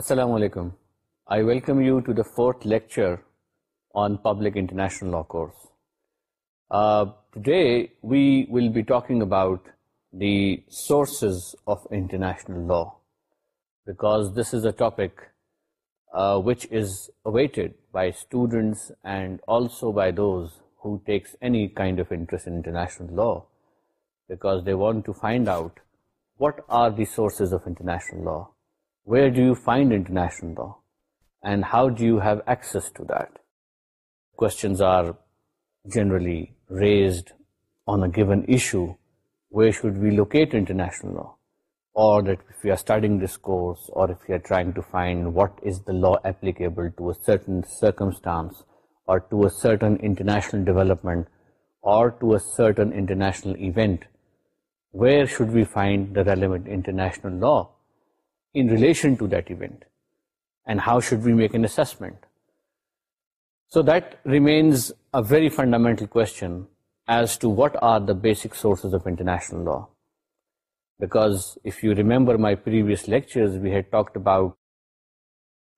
Assalamu alaikum. I welcome you to the fourth lecture on Public International Law course. Uh, today we will be talking about the sources of international law, because this is a topic uh, which is awaited by students and also by those who takes any kind of interest in international law, because they want to find out what are the sources of international law. Where do you find international law and how do you have access to questions are generally raised on where should we locate the law deters what is the law applicable in circumstance developmental event where should we find relevant law in relation to that event, and how should we make an assessment? So that remains a very fundamental question as to what are the basic sources of international law. Because if you remember my previous lectures, we had talked about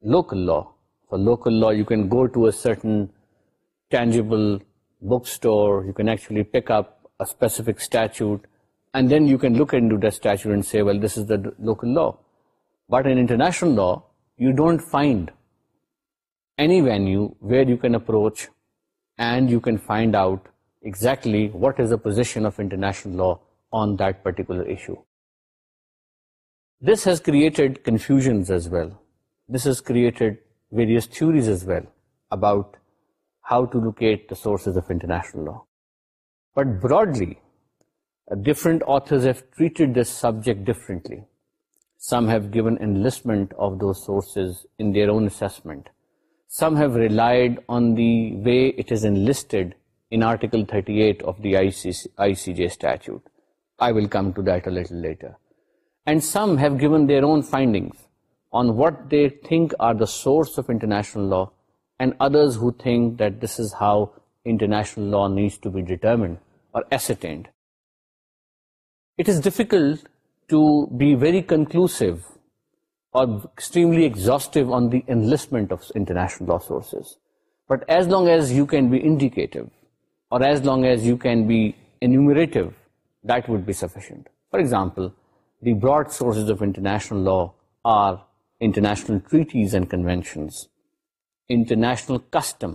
local law. For local law, you can go to a certain tangible bookstore, you can actually pick up a specific statute, and then you can look into that statute and say, well, this is the local law. But in international law, you don't find any venue where you can approach and you can find out exactly what is the position of international law on that particular issue. This has created confusions as well. This has created various theories as well about how to locate the sources of international law. But broadly, different authors have treated this subject differently. some have given enlistment of those sources in their own assessment. Some have relied on the way it is enlisted in Article 38 of the ICC, ICJ statute. I will come to that a little later. And some have given their own findings on what they think are the source of international law and others who think that this is how international law needs to be determined or ascertained. It is difficult but as long as you can be indicative or as long as you can be enumerative that would be sufficient for example the broad sources of international law treaties and conventions international custom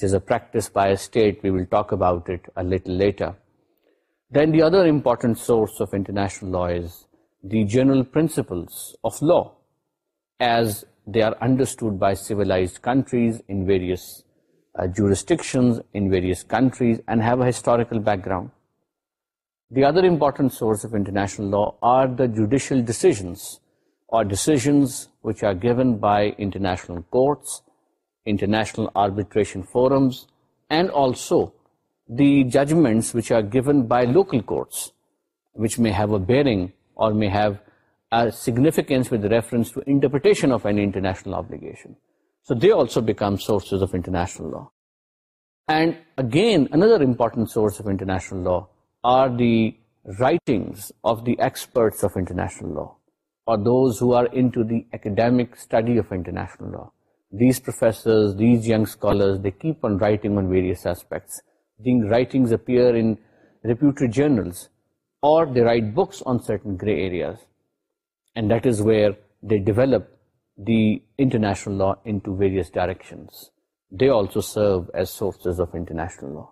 talk a practice a about later Then the other important source of international law is the general principles of law as they are understood by civilized countries in various uh, jurisdictions, in various countries, and have a historical background. The other important source of international law are the judicial decisions or decisions which are given by international courts, international arbitration forums, and also the judgments are given by local bearing or keep on writing These writings appear in reputed journals, or they write books on certain gray areas. And that is where they develop the international law into various directions. They also serve as sources of international law.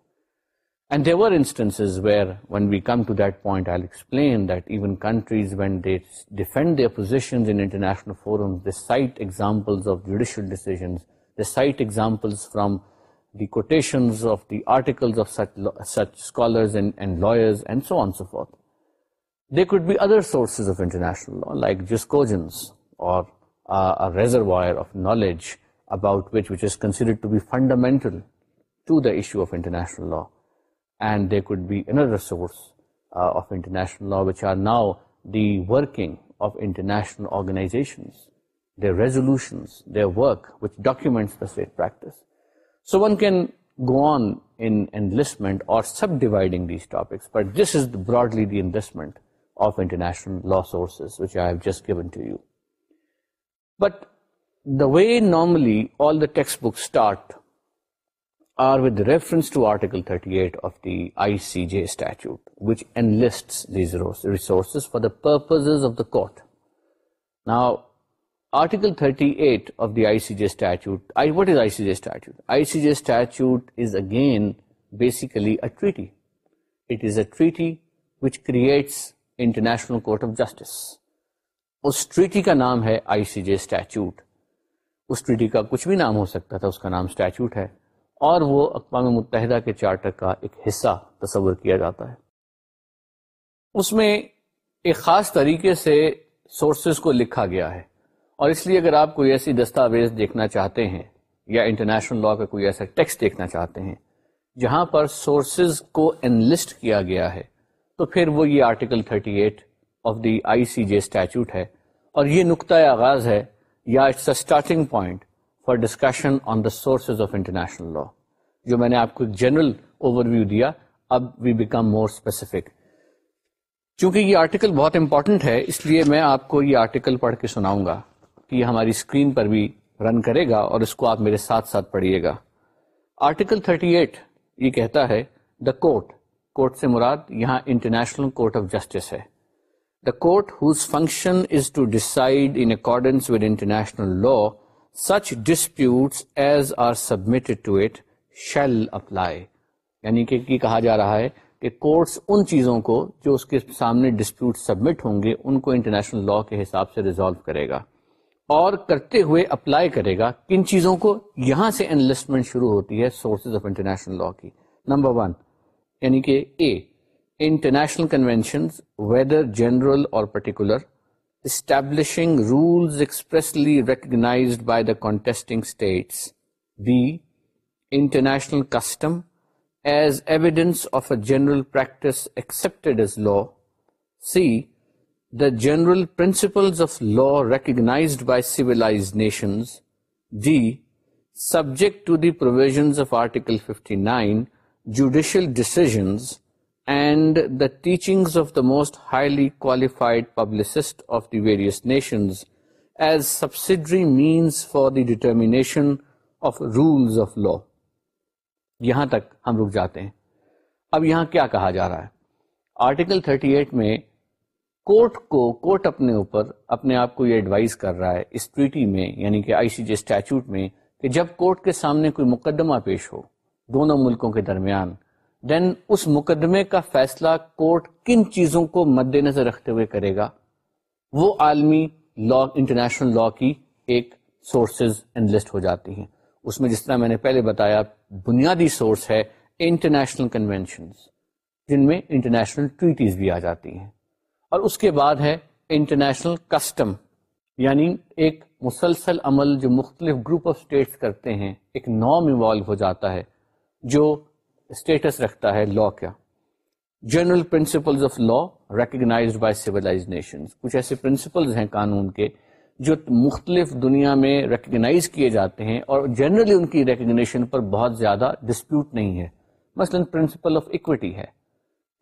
And there were instances where, when we come to that point, I'll explain that even countries, when they defend their positions in international forums, they cite examples of judicial decisions, they cite examples from the quotations of the article they could be others of international law like knowledge about consider fundamental to the show of international law and they could be in other source law wow the working of international organisation they resolutions they work documents practice so one can go or subdividing these topics but this is broadly the investment of international way normally thirty eight of the I C J as to these resources for the court now article thirty eight of the I C J statute is I C J C J statute again basically it's international court of justice اس treaty کا نام ہے I C J statute اس treaty کا کچھ بھی نام ہو سکتا تھا اس کا نام اسٹیچوٹ ہے اور وہ اقوام متحدہ کے چارٹر کا ایک حصہ تصور کیا جاتا ہے اس میں ایک خاص طریقے سے سورسز کو لکھا گیا ہے اور اس لیے اگر آپ کوئی ایسی دستاویز دیکھنا چاہتے ہیں یا انٹرنیشنل لا کا کوئی ایسا ٹیکس دیکھنا چاہتے ہیں جہاں پر سورسز کو انلسٹ کیا گیا ہے تو پھر وہ یہ article 38 eight of the I C J statute ہے اور یہ نقطۂ آغاز ہے یا it's a starting point for discussion on the sources of international law جو میں نے آپ کو جنرل اوور ویو دیا اب وی بیکم مور اسپیسیفک چونکہ یہ آرٹیکل بہت امپورٹنٹ ہے اس لیے میں آپ کو یہ آرٹیکل پڑھ کے سناؤں گا ہماری اسکرین پر بھی رن کرے گا اور اس کو آپ میرے ساتھ ساتھ پڑھیے گا آرٹیکل 38 یہ کہتا ہے دا کورٹ کورٹ سے مراد یہاں انٹرنیشنل کورٹ آف جسٹس ہے the court whose function is to decide in accordance with international law such disputes as are submitted it shall apply یعنی کہ کی کہا جا رہا ہے کہ کورٹس ان چیزوں کو جو اس کے سامنے ڈسپیوٹ سبمٹ ہوں گے ان کو انٹرنیشنل لا کے حساب سے ریزالو کرے گا اور کرتے ہوئے اپلائی کرے گا کن چیزوں کو یہاں سے انلسٹمنٹ شروع ہوتی ہے سورسز آف انٹرنیشنل لا کی نمبر ون یعنی کہ a international convention whether general or particular establishing rules expressly by the contesting states B international custom as evidence of a general practice accepted as law C general principles of law recognised by civilised nations D subject to the provisions of article fifty nine judicial decisions and the teaching of the most highly qualified publicists of the various nations as subsidiary means for the determination of rules of law یہاں تک ہم رک جاتے ہیں اب یہاں کیا کہا جا رہا ہے آرٹیکل 38 میں کورٹ کو کورٹ اپنے اوپر اپنے آپ کو یہ ایڈوائز کر رہا ہے اس ٹویٹی میں یعنی کہ آئی سی جی اسٹیچوٹ میں کہ جب کورٹ کے سامنے کوئی مقدمہ پیش ہو دونوں ملکوں کے درمیان دین اس مقدمے کا فیصلہ کورٹ کن چیزوں کو مد نظر رکھتے ہوئے کرے گا وہ عالمی لا انٹرنیشنل لا کی ایک سورسز انلسٹ ہو جاتی ہیں اس میں جس طرح میں نے پہلے بتایا بنیادی سورس ہے انٹرنیشنل کنونشنز جن میں انٹرنیشنل ٹویٹیز بھی آ جاتی ہیں اور اس کے بعد ہے انٹرنیشنل کسٹم یعنی ایک مسلسل عمل جو مختلف گروپ آف اسٹیٹس کرتے ہیں ایک نام ایوالو ہو جاتا ہے جو اسٹیٹس رکھتا ہے لا کا general principle of law recognised by civilised nations کچھ ایسے پرنسپلز ہیں قانون کے جو مختلف دنیا میں ریکگنائز کیے جاتے ہیں اور جنرلی ان کی ریکگنیشن پر بہت زیادہ ڈسپیوٹ نہیں ہے مثلاً پرنسپل آف ایکوٹی ہے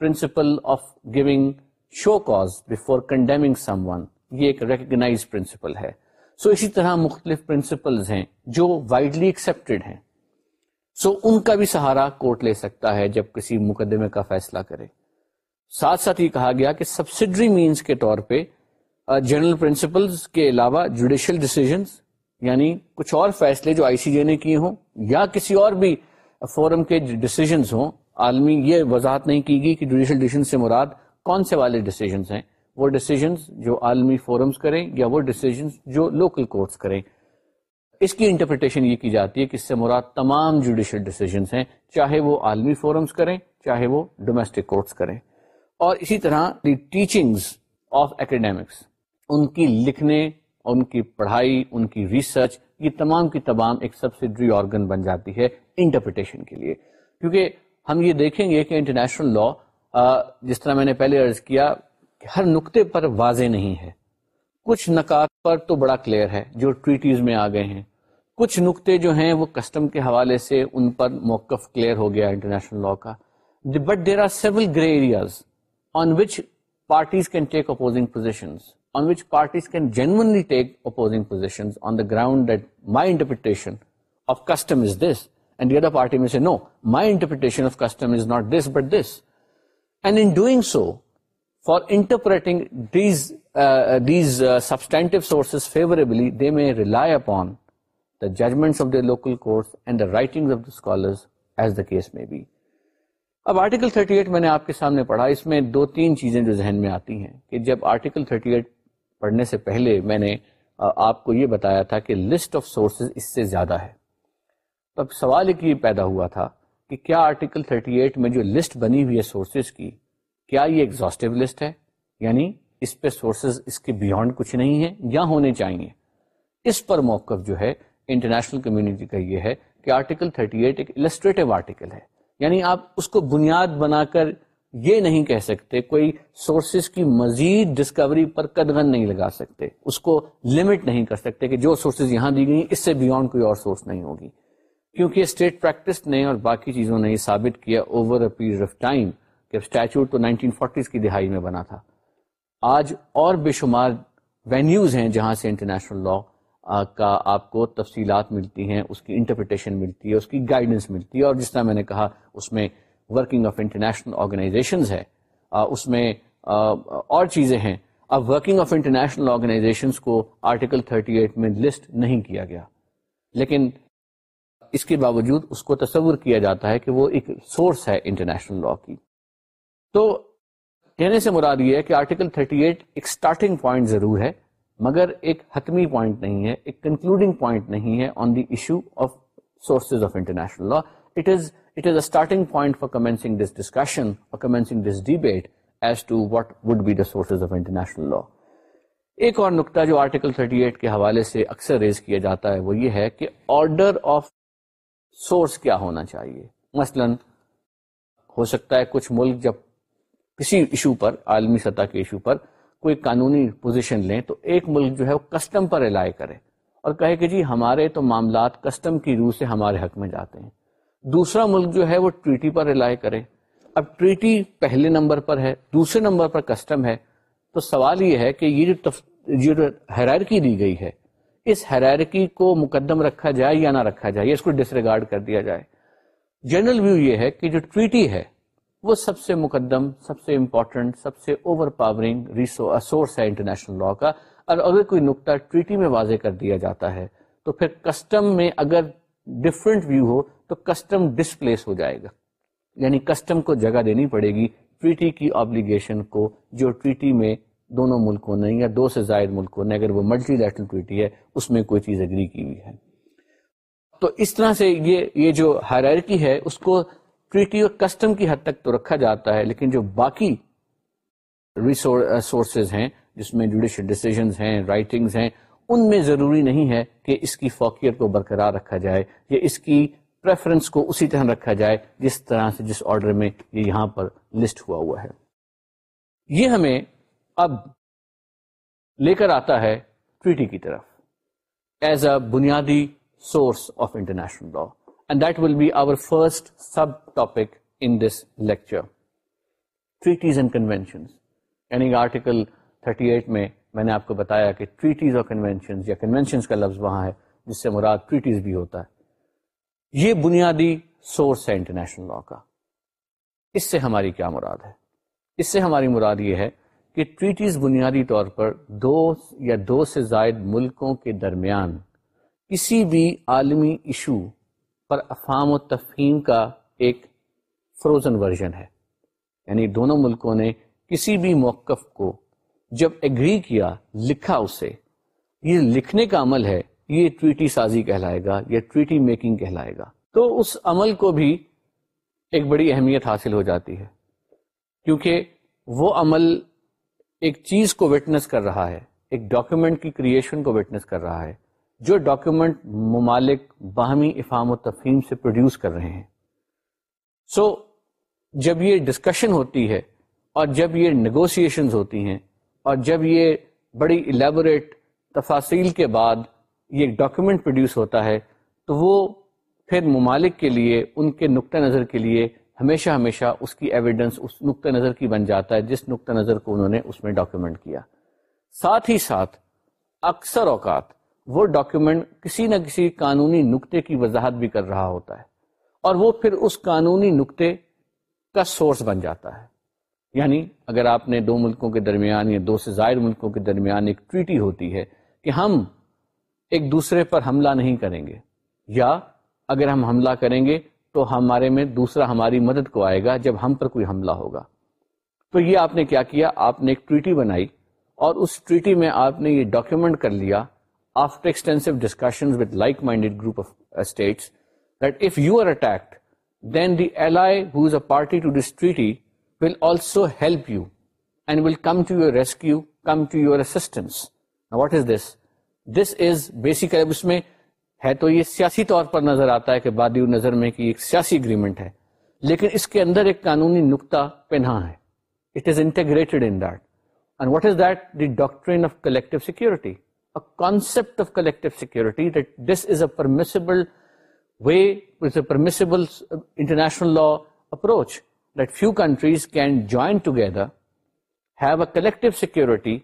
principle of going show cause before condemning someone یہ ایک ریکگنائز پرنسپل ہے سو so, اسی طرح مختلف پرنسپلز ہیں جو وائڈلی ایکسیپٹیڈ ہیں سو so, ان کا بھی سہارا کورٹ لے سکتا ہے جب کسی مقدمے کا فیصلہ کرے ساتھ ساتھ یہ کہا گیا کہ سبسڈری مینس کے طور پہ جنرل پرنسپلز کے علاوہ جوڈیشل ڈیسیزنس یعنی کچھ اور فیصلے جو آئی سی جے نے کیے ہوں یا کسی اور بھی فورم کے ڈسیزنس ہوں عالمی یہ وضاحت نہیں کی گئی کہ جوڈیشل ڈیسیزن سے مراد کون سے والے ڈیسیجنس ہیں وہ ڈیسیجنس جو عالمی فورمز کریں یا وہ ڈیسیجنس جو لوکل کورٹس کریں اس کی انٹرپریٹیشن یہ کی جاتی ہے کہ اس سے مراد تمام جوڈیشل ڈیسیجنس ہیں چاہے وہ عالمی فورمز کریں چاہے وہ ڈومیسٹک کورٹس کریں اور اسی طرح دی ٹیچنگز آف اکیڈیمکس ان کی لکھنے ان کی پڑھائی ان کی ریسرچ یہ تمام کی تمام ایک سبسڈری آرگن بن جاتی ہے انٹرپریٹیشن کے لیے کیونکہ ہم یہ دیکھیں گے کہ انٹرنیشنل لا جس طرح میں نے پہلے عرض کیا کہ ہر نقطے پر واضح نہیں ہے کچھ نکات پر تو بڑا کلیئر ہے جو ٹریٹیز میں آ گئے ہیں کچھ نقطے جو ہیں وہ کسٹم کے حوالے سے ان پر موقف کلیئر ہو گیا انٹرنیشنل لا کا but there are seven grey areas on which parties can take opposing positions on which parties can genuinely take opposing position on the ground that my interpretation of custom is this and party میں سے no my interpretation of custom is not this this but interpreting rely upon the judgment of the local the eight میں نے آپ کے سامنے پڑھا اس میں دو تین چیزیں جو ذہن میں آتی ہیں کہ جب آرٹیکل 38 ایٹ پڑھنے سے پہلے میں نے آپ کو یہ بتایا تھا کہ لسٹ آف سورسز اس سے زیادہ ہے تو اب سوال ایک یہ پیدا ہوا تھا کہ کیا آرٹیکل 38 میں جو لسٹ بنی ہوئی ہے سورسز کی کیا یہ لسٹ ہے یعنی اس اس اس پہ سورسز کے بیونڈ کچھ نہیں ہیں یا ہونے چاہیے پر موقف جو ہے انٹرنیشنل کمیونٹی کا یہ ہے کہ آرٹیکل 38 ایٹ ایک آرٹیکل ہے یعنی آپ اس کو بنیاد بنا کر یہ نہیں کہہ سکتے کوئی سورسز کی مزید ڈسکوری پر قدغن نہیں لگا سکتے اس کو لمٹ نہیں کر سکتے کہ جو سورسز یہاں دی گئی اس سے بیونڈ کوئی اور سورس نہیں ہوگی کیونکہ اسٹیٹ پریکٹس نے اور باقی چیزوں نے یہ ثابت کیا over a period of time کہ اسٹیچو تو نائنٹین فورٹیز کی دہائی میں بنا تھا آج اور بے شمار وینیوز ہیں جہاں سے انٹرنیشنل لا کا آپ کو تفصیلات ملتی ہیں اس کی انٹرپریٹیشن ملتی ہے اس کی گائیڈنس ملتی ہے اور جس طرح میں نے کہا اس میں ورکنگ آف انٹرنیشنل آرگنائزیشنز ہے اس میں اور چیزیں ہیں اب ورکنگ آف انٹرنیشنل آرگنائزیشنس کو آرٹیکل 38 میں لسٹ نہیں کیا گیا لیکن اس کے باوجود اس کو تصور کیا جاتا ہے کہ وہ ایک سورس ہے انٹرنیشنل لا کی تو کہنے سے مراد یہ ہے کہ آرٹیکل 38 ایک سٹارٹنگ پوائنٹ ضرور ہے مگر ایک حتمی پوائنٹ نہیں ہے ایک کنکلوڈنگ پوائنٹ نہیں ہے on the issue of sources of international law it is it is a starting point for commencing this discussion for commencing this debate as to what would be the sources of international law ایک اور نقطہ جو article 38 کے حوالے سے اکثر raise کیا جاتا ہے وہ یہ ہے کہ آرڈر آف سورس کیا ہونا چاہیے مثلا ہو سکتا ہے کچھ ملک جب کسی ایشو پر عالمی سطح کے ایشو پر کوئی قانونی پوزیشن لیں تو ایک ملک جو ہے وہ کسٹم پر الائع کرے اور کہے کہ جی ہمارے تو معاملات کسٹم کی روح سے ہمارے حق میں جاتے ہیں دوسرا ملک جو ہے وہ ٹریٹی پر الائے کرے اب ٹریٹی پہلے نمبر پر ہے دوسرے نمبر پر کسٹم ہے تو سوال یہ ہے کہ یہ جو جو حیرکی دی گئی ہے اس ہیرارکی کو مقدم رکھا جائے یا نہ رکھا جائے اس کو ڈس ریگارڈ کر دیا جائے جنرل ویو یہ ہے کہ جو ٹریٹی ہے وہ سب سے مقدم سب سے امپورٹنٹ سب سے اوور پاورنگ سورس ہے انٹرنیشنل لا کا اور اگر کوئی نقطہ ٹریٹی میں واضح کر دیا جاتا ہے تو پھر کسٹم میں اگر ڈفرینٹ ویو ہو تو کسٹم ڈسپلیس ہو جائے گا یعنی کسٹم کو جگہ دینی پڑے گی ٹریٹی کی آبلیگیشن کو جو ٹریٹی میں دونوں ملکوں نے یا دو سے زائد ملکوں نے اگر وہ ملٹی نیشنل ٹویٹی ہے اس میں کوئی چیز اگری کی ہوئی ہے تو اس طرح سے یہ یہ جو ہائر ہے اس کو ٹویٹی اور کسٹم کی حد تک تو رکھا جاتا ہے لیکن جو باقی سورسز ہیں جس میں جوڈیشل ڈیسیزنز ہیں رائٹنگز ہیں ان میں ضروری نہیں ہے کہ اس کی فوقیت کو برقرار رکھا جائے یا اس کی پریفرنس کو اسی طرح رکھا جائے جس طرح سے جس آرڈر میں یہ یہاں پر لسٹ ہوا ہوا ہے یہ ہمیں اب لے کر آتا ہے ٹریٹی کی طرف ایز اے بنیادی source of international law and that will be our first subtopic in this lecture treaties and یعنی آرٹیکل 38 میں میں نے آپ کو بتایا کہ ٹریٹیز اور کنوینشن یا کنوینشن کا لفظ وہاں ہے جس سے مراد ٹریٹیز بھی ہوتا ہے یہ بنیادی سورس ہے انٹرنیشنل لا کا اس سے ہماری کیا مراد ہے اس سے ہماری مراد یہ ہے کہ ٹریٹیز بنیادی طور پر دو یا دو سے زائد ملکوں کے درمیان کسی بھی عالمی ایشو پر افہام و تفہیم کا ایک فروزن ورژن ہے یعنی دونوں ملکوں نے کسی بھی موقف کو جب ایگری کیا لکھا اسے یہ لکھنے کا عمل ہے یہ ٹویٹی سازی کہلائے گا یا ٹویٹی میکنگ کہلائے گا تو اس عمل کو بھی ایک بڑی اہمیت حاصل ہو جاتی ہے کیونکہ وہ عمل ایک چیز کو وٹنس کر رہا ہے ایک ڈاکیومنٹ کی کریشن کو وٹنس کر رہا ہے جو ڈاکیومنٹ ممالک باہمی افہام و تفہیم سے پروڈیوس کر رہے ہیں سو so, جب یہ ڈسکشن ہوتی ہے اور جب یہ نیگوسیشنز ہوتی ہیں اور جب یہ بڑی الیبوریٹ تفاصیل کے بعد یہ ڈاکیومنٹ پروڈیوس ہوتا ہے تو وہ پھر ممالک کے لیے ان کے نقطۂ نظر کے لیے ہمیشہ ہمیشہ اس کی ایویڈنس اس نقطۂ نظر کی بن جاتا ہے جس نقطۂ نظر کو انہوں نے اس میں ڈاکیومنٹ کیا ساتھ ہی ساتھ اکثر اوقات وہ ڈاکیومنٹ کسی نہ کسی قانونی نقطے کی وضاحت بھی کر رہا ہوتا ہے اور وہ پھر اس قانونی نقطے کا سورس بن جاتا ہے یعنی اگر آپ نے دو ملکوں کے درمیان یا دو سے زائد ملکوں کے درمیان ایک ٹویٹی ہوتی ہے کہ ہم ایک دوسرے پر حملہ نہیں کریں گے یا اگر ہم حملہ کریں گے تو ہمارے میں دوسرا ہماری مدد کو آئے گا جب ہم پر کوئی حملہ ہوگا تو یہ آپ نے کیا کیا آپ نے ایک ٹویٹی بنائی اور اس ٹویٹی میں آپ نے یہ ڈاکیومنٹ کر لیا after extensive discussion with like minded group of states that if you are attacked then the ally who is a party to this ٹویٹی will also help you and will come to your rescue come to your stance what is this this is basically اس میں ہے تو یہ سیاسی طور پر نظر آتا ہے کہ بادی نظر میں کہ ایک سیاسی اگریمنٹ ہے لیکن اس کے اندر ایک قانونی نکتا پنہا ہے it is is integrated in that that and the doctrine of collective security permissible way international law approach that few countries can join collective security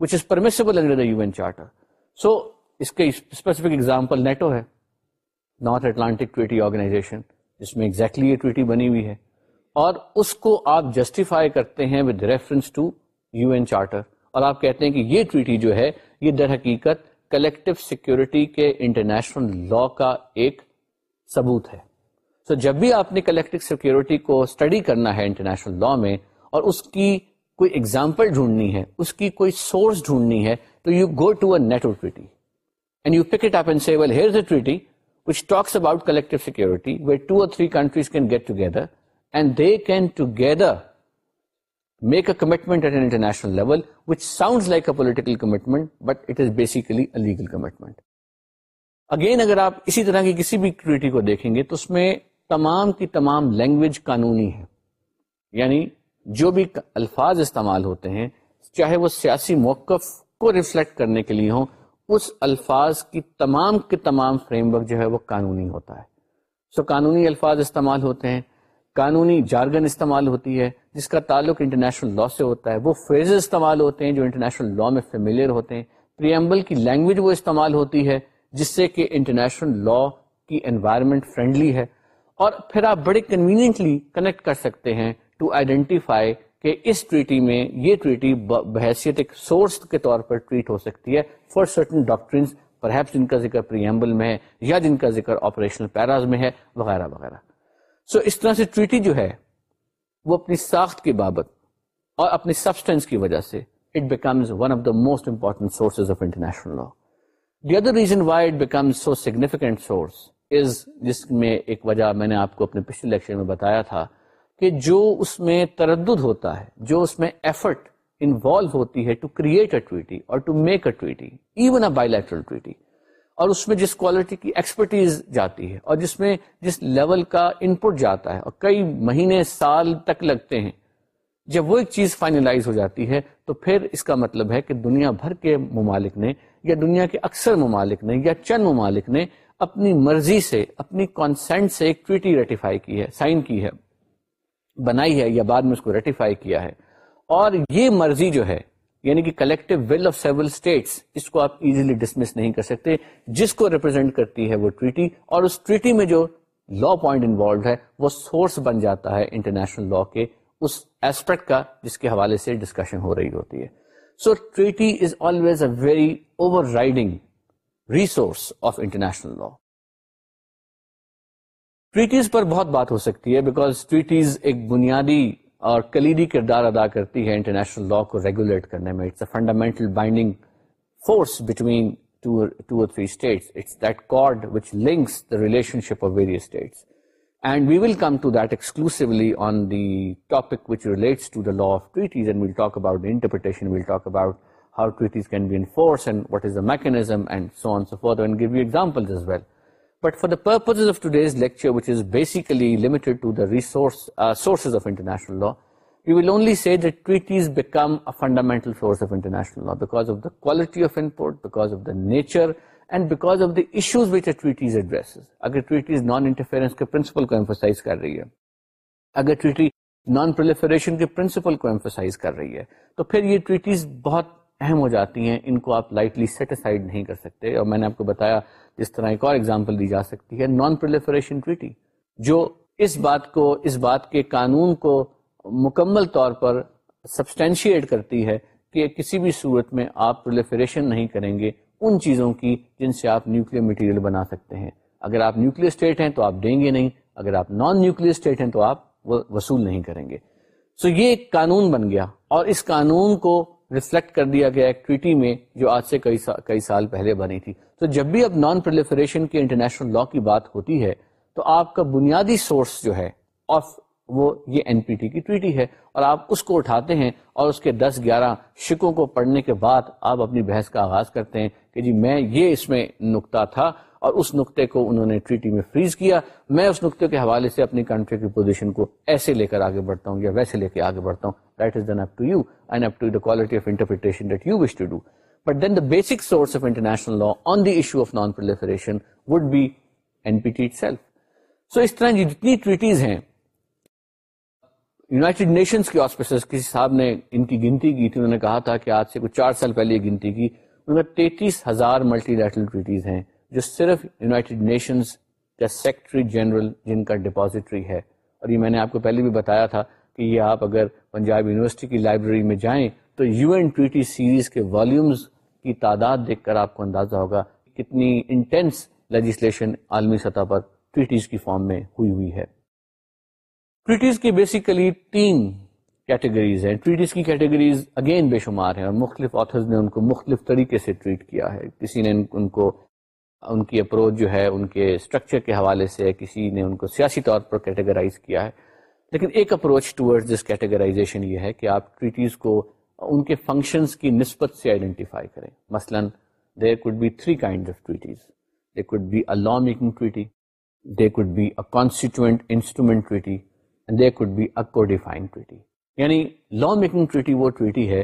which is permissible under charter so اس کے specific example NATO ہے North Atlantic ٹویٹی organization جس میں exactly exactly یہ ٹویٹی بنی ہوئی ہے اور اس کو آپ جسٹیفائی کرتے ہیں with reference to U N charter اور آپ کہتے ہیں کہ یہ ٹویٹی جو ہے یہ در حقیقت کلیکٹو سیکورٹی کے انٹرنیشنل لا کا ایک ثبوت ہے سو so جب بھی آپ نے کلیکٹو سیکورٹی کو اسٹڈی کرنا ہے انٹرنیشنل لا میں اور اس کی کوئی ایگزامپل ڈھونڈنی ہے اس کی کوئی سورس ڈھونڈنی ہے تو you go to a NATO ٹویٹی and and you pick it up say, well, here's a treaty which talks about collective security where two or three countries can get together and they can together make a commitment at an international level which sounds like a political commitment but it is basically a legal commitment. Again اگر آپ اسی طرح کی کسی بھی treaty کو دیکھیں گے تو اس میں تمام کی تمام لینگویج قانونی ہے یعنی جو بھی الفاظ استعمال ہوتے ہیں چاہے وہ سیاسی موقف کو ریفلیکٹ کرنے کے لیے ہوں اس الفاظ کی تمام کے تمام فریم ورک جو ہے وہ قانونی ہوتا ہے سو قانونی الفاظ استعمال ہوتے ہیں قانونی جارگن استعمال ہوتی ہے جس کا تعلق انٹرنیشنل لا سے ہوتا ہے وہ فریز استعمال ہوتے ہیں جو انٹرنیشنل لا میں فیملیئر ہوتے ہیں پریمبل کی لینگویج وہ استعمال ہوتی ہے جس سے کہ انٹرنیشنل لا کی انوائرمنٹ فرینڈلی ہے اور پھر آپ بڑے کنوینئنٹلی کنیکٹ کر سکتے ہیں ٹو آئیڈینٹیفائی کہ اس ٹریٹی میں یہ ٹریٹی بحثیت ایک سورس کے طور پر ٹریٹ ہو سکتی ہے فار سرٹن ڈاکٹرنس پرہیپس جن کا ذکر پریمبل میں ہے یا جن کا ذکر آپریشنل پیراز میں ہے وغیرہ وغیرہ سو so, اس طرح سے ٹریٹی جو ہے وہ اپنی ساخت کی بابت اور اپنی سبسٹینس کی وجہ سے it becomes one of the most important sources of international law the other reason why it becomes so significant source is جس میں ایک وجہ میں نے آپ کو اپنے پچھلے لیکچر میں بتایا تھا کہ جو اس میں تردد ہوتا ہے جو اس میں ایفرٹ انوالو ہوتی ہے ٹو کریٹ اے ٹویٹی اور to make a ٹویٹی even a bilateral ٹویٹی اور اس میں جس کوالٹی کی ایکسپرٹیز جاتی ہے اور جس میں جس لیول کا ان پٹ جاتا ہے اور کئی مہینے سال تک لگتے ہیں جب وہ ایک چیز فائنلائز ہو جاتی ہے تو پھر اس کا مطلب ہے کہ دنیا بھر کے ممالک نے یا دنیا کے اکثر ممالک نے یا چند ممالک نے اپنی مرضی سے اپنی کانسینٹ سے ایک ٹویٹی ریٹیفائی کی ہے سائن کی ہے بنائی ہے یا بعد میں اس کو ریٹیفائی کیا ہے اور یہ مرضی جو ہے یعنی کہ collective will of several states اس کو آپ ایزیلی ڈسمس نہیں کر سکتے جس کو ریپرزینٹ کرتی ہے وہ ٹریٹی اور اس ٹریٹی میں جو لا پوائنٹ انوالوڈ ہے وہ سورس بن جاتا ہے انٹرنیشنل لا کے اس ایسپیکٹ کا جس کے حوالے سے ڈسکشن ہو رہی ہوتی ہے so treaty is always a very overriding resource of international law treaties پر بہت بات ہو سکتی ہے بیکاز ٹویٹیز ایک بنیادی اور کلیدی کردار ادا کرتی ہے انٹرنیشنل لا کو ریگولیٹ کرنے میں it's a fundamental binding force between of various and we will come to that and we'll talk about how treaties mechanism and so on so for example well purpose of today's lecture nature and because of the shows which rise اگر treaties نانٹرفیئر کو رہی ہے اگر ٹویٹی نان پریفریشن کے principal کو رہی ہے تو پھر یہ ٹویٹیز بہت اہم ہو جاتی ہیں ان کو آپ لائٹلی سیٹسفائڈ نہیں کر سکتے اور میں نے آپ کو بتایا جس طرح ایک اور ایگزامپل دی جا سکتی ہے نان پرولیفریشن جو اس بات کو اس بات کے قانون کو مکمل طور پر سبسٹینشیٹ کرتی ہے کہ کسی بھی صورت میں آپ پرولیفریشن نہیں کریں گے ان چیزوں کی جن سے آپ نیوکل مٹیریل بنا سکتے ہیں اگر آپ نیوکلیر اسٹیٹ ہیں تو آپ دیں گے نہیں اگر آپ نان نیوکل اسٹیٹ ہیں تو آپ وصول نہیں کریں گے سو so یہ ایک قانون بن گیا اور اس قانون کو ریفلیکٹ کر دیا گیا ایکٹیویٹی میں جو آج سے کئی سال کئی سال پہلے بنی تھی تو جب بھی اب نان پرلیفریشن کی انٹرنیشنل لا کی بات ہوتی ہے تو آپ کا بنیادی سورس جو ہے آف وہ یہ این پی ٹی کی ٹویٹی ہے اور آپ اس کو اٹھاتے ہیں اور اس کے دس گیارہ شکوں کو پڑھنے کے بعد آپ اپنی بحث کا آغاز کرتے ہیں کہ جی میں یہ اس میں نقطہ تھا اور اس نقطے کو انہوں نے ٹویٹی میں فریز کیا میں اس نقطے کے حوالے سے اپنی کنٹری کی پوزیشن کو ایسے لے کر آگے بڑھتا ہوں یا ویسے لے کے آگے بڑھتا ہوں that is done the basic source of international law on the issue of non proliferation would be N P T self so اس طرح جتنی ٹویٹیز ہیں یوناٹیڈ نیشنز کے آسپیسز کسی صاحب نے ان کی گنتی کی تھی انہوں نے کہا تھا کہ آج سے کچھ چار سال پہلے یہ گنتی کی تینتیس ہزار ملٹی نیشنل ٹریٹیز ہیں جو صرف یونائٹڈ نیشنز کا سیکٹری جنرل جن کا ڈپازیٹری ہے اور یہ میں نے آپ کو پہلے بھی بتایا تھا کہ یہ آپ اگر پنجاب یونیورسٹی کی لائبریری میں جائیں تو یو این ٹریٹی سیریز کے والیومز کی تعداد دیکھ کر آپ کو اندازہ ہوگا کتنی انٹینس لیجسلیشن عالمی سطح پر ٹریٹیز کی فارم میں ہوئی ہوئی ہے ٹریٹیز کی بیسیکلی تین کیٹیگریز ہیں ٹریٹیز کی کیٹیگریز اگین بے شمار ہیں اور مختلف آتھرز نے ان کو مختلف طریقے سے ٹریٹ کیا ہے کسی نے ان کو ان کی اپروچ جو ہے ان کے اسٹرکچر کے حوالے سے کسی نے ان کو سیاسی طور پر کیٹیگرائز کیا ہے لیکن ایک اپروچ ٹورڈز کیٹیگرائزیشن یہ ہے کہ آپ ٹریٹیز کو ان کے فنکشنز کی نسبت سے آئیڈینٹیفائی کریں مثلا there could be three kind of treaties making they could be a constituent instrument ٹویٹی could be ٹویٹی یعنی لا میکنگ ٹریٹی وہ ٹویٹی ہے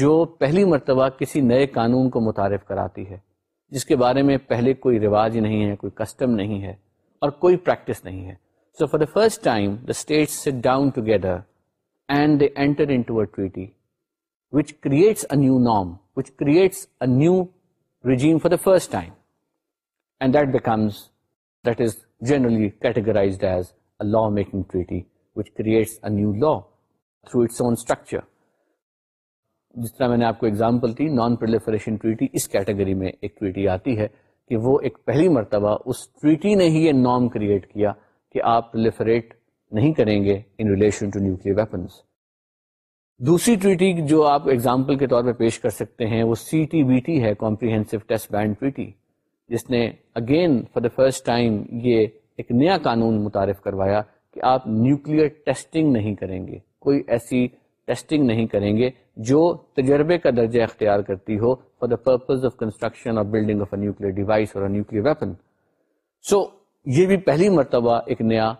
جو پہلی مرتبہ کسی نئے قانون کو متعارف کراتی ہے جس کے بارے میں پہلے کوئی رواج نہیں ہے کوئی کسٹم نہیں ہے اور کوئی پریکٹس نہیں ہے so for the first time the state sat down together and they enter into treaty which creates a a new new which creates regime for the first time and that that is generally categorized as a law making treaty which creates a new law through its own structure. جس طرح میں نے آپ کو example دی non proliferation treaty اس category میں ایک treaty آتی ہے کہ وہ ایک پہلی مرتبہ اس ٹریٹی نے ہی یہ نام کریٹ کیا کہ آپ پرلیفریٹ نہیں کریں گے in relation to nuclear weapons دوسری ٹریٹی جو آپ اگزامپل کے طور پہ پیش کر سکتے ہیں وہ سی ٹی بی ٹی ہے کمپریہنسو ٹیسٹ بینڈ ٹریٹی جس نے again for the first time یہ ایک نیا قانون متعارف کروایا کہ آپ نیوکلیر ٹیسٹنگ نہیں کریں گے کوئی ایسی ٹیسٹنگ نہیں کریں گے جو تجربے کا درجہ اختیار کرتی ہو for the purpose of construction or building of a device or nuclear weapon سو یہ بھی پہلی مرتبہ ایک نیا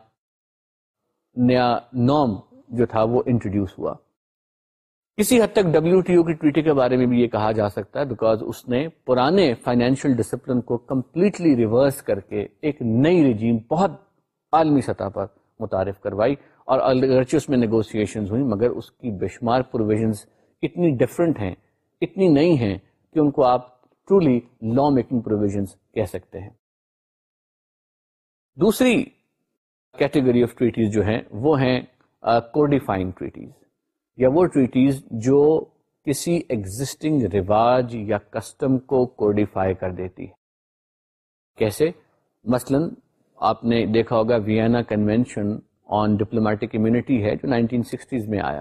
نیا نام جو تھا وہ انٹروڈیوس ہوا کسی حد تک ڈبلو او کی ٹویٹی کے بارے میں بھی یہ کہا جا سکتا ہے بیکاز اس نے پرانے فائنینشیل ڈسپلن کو کمپلیٹلی ریورس کر کے ایک نئی رجیم بہت عالمی سطح پر متعارف کروائی اور اگرچہ اس میں نیگوسیشنز ہوئیں مگر اس کی بے شمار پروویژنز اتنی ڈفرینٹ ہیں اتنی نئی ہیں کہ ان کو آپ ٹرولی لا میکنگ پروویژنز کہہ سکتے ہیں دوسری کیٹیگری آف ٹریٹیز جو ہیں وہ ہیں کوڈیفائنگ uh, ٹریٹیز یا وہ ٹریٹیز جو کسی ایگزٹنگ رواج یا کسٹم کو کوڈیفائی کر دیتی ہے کیسے مثلا آپ نے دیکھا ہوگا Vienna convention on diplomatic immunity ہے جو نائنٹین سکسٹیز میں آیا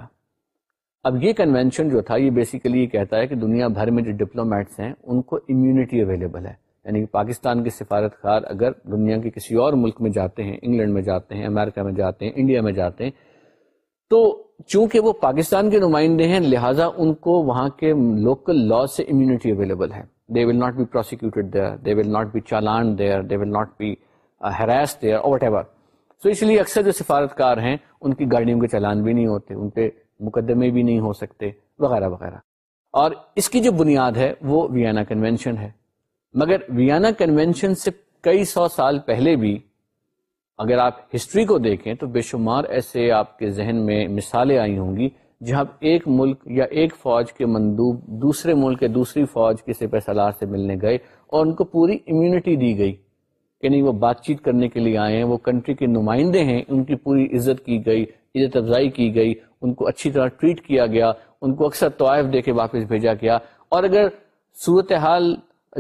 اب یہ کنونشن جو تھا یہ بیسیکلی یہ کہتا ہے کہ دنیا بھر میں جو ڈپلومیٹس ہیں ان کو امیونٹی اویلیبل ہے یعنی کہ پاکستان کے سفارت خار اگر دنیا کے کسی اور ملک میں جاتے ہیں انگلینڈ میں جاتے ہیں امریکہ میں جاتے ہیں انڈیا میں جاتے ہیں تو چونکہ وہ پاکستان کے نمائندے ہیں لہٰذا ان کو وہاں کے لوکل لا سے امیونٹی اویلیبل ہے they will not be prosecuted be harass there or whatever so اس لیے اکثر جو سفارتکار ہیں ان کی گاڑیوں کے چلان بھی نہیں ہوتے ان پہ مقدمے بھی نہیں ہو سکتے وغیرہ وغیرہ اور اس کی جو بنیاد ہے وہ ویانا کنونشن ہے مگر ویانا کنونشن سے کئی سو سال پہلے بھی اگر آپ ہسٹری کو دیکھیں تو بے شمار ایسے آپ کے ذہن میں مثالیں آئی ہوں گی جہاں ایک ملک یا ایک فوج کے مندوب دوسرے ملک کے دوسری فوج کے سپہ سلار سے ملنے گئے اور ان کو پوری امیونٹی دی گئی یعنی وہ بات چیت کرنے کے لیے آئے ہیں وہ کنٹری کے نمائندے ہیں ان کی پوری عزت کی گئی عزت افزائی کی گئی ان کو اچھی طرح ٹریٹ کیا گیا ان کو اکثر طوائف دے کے واپس بھیجا گیا اور اگر صورت حال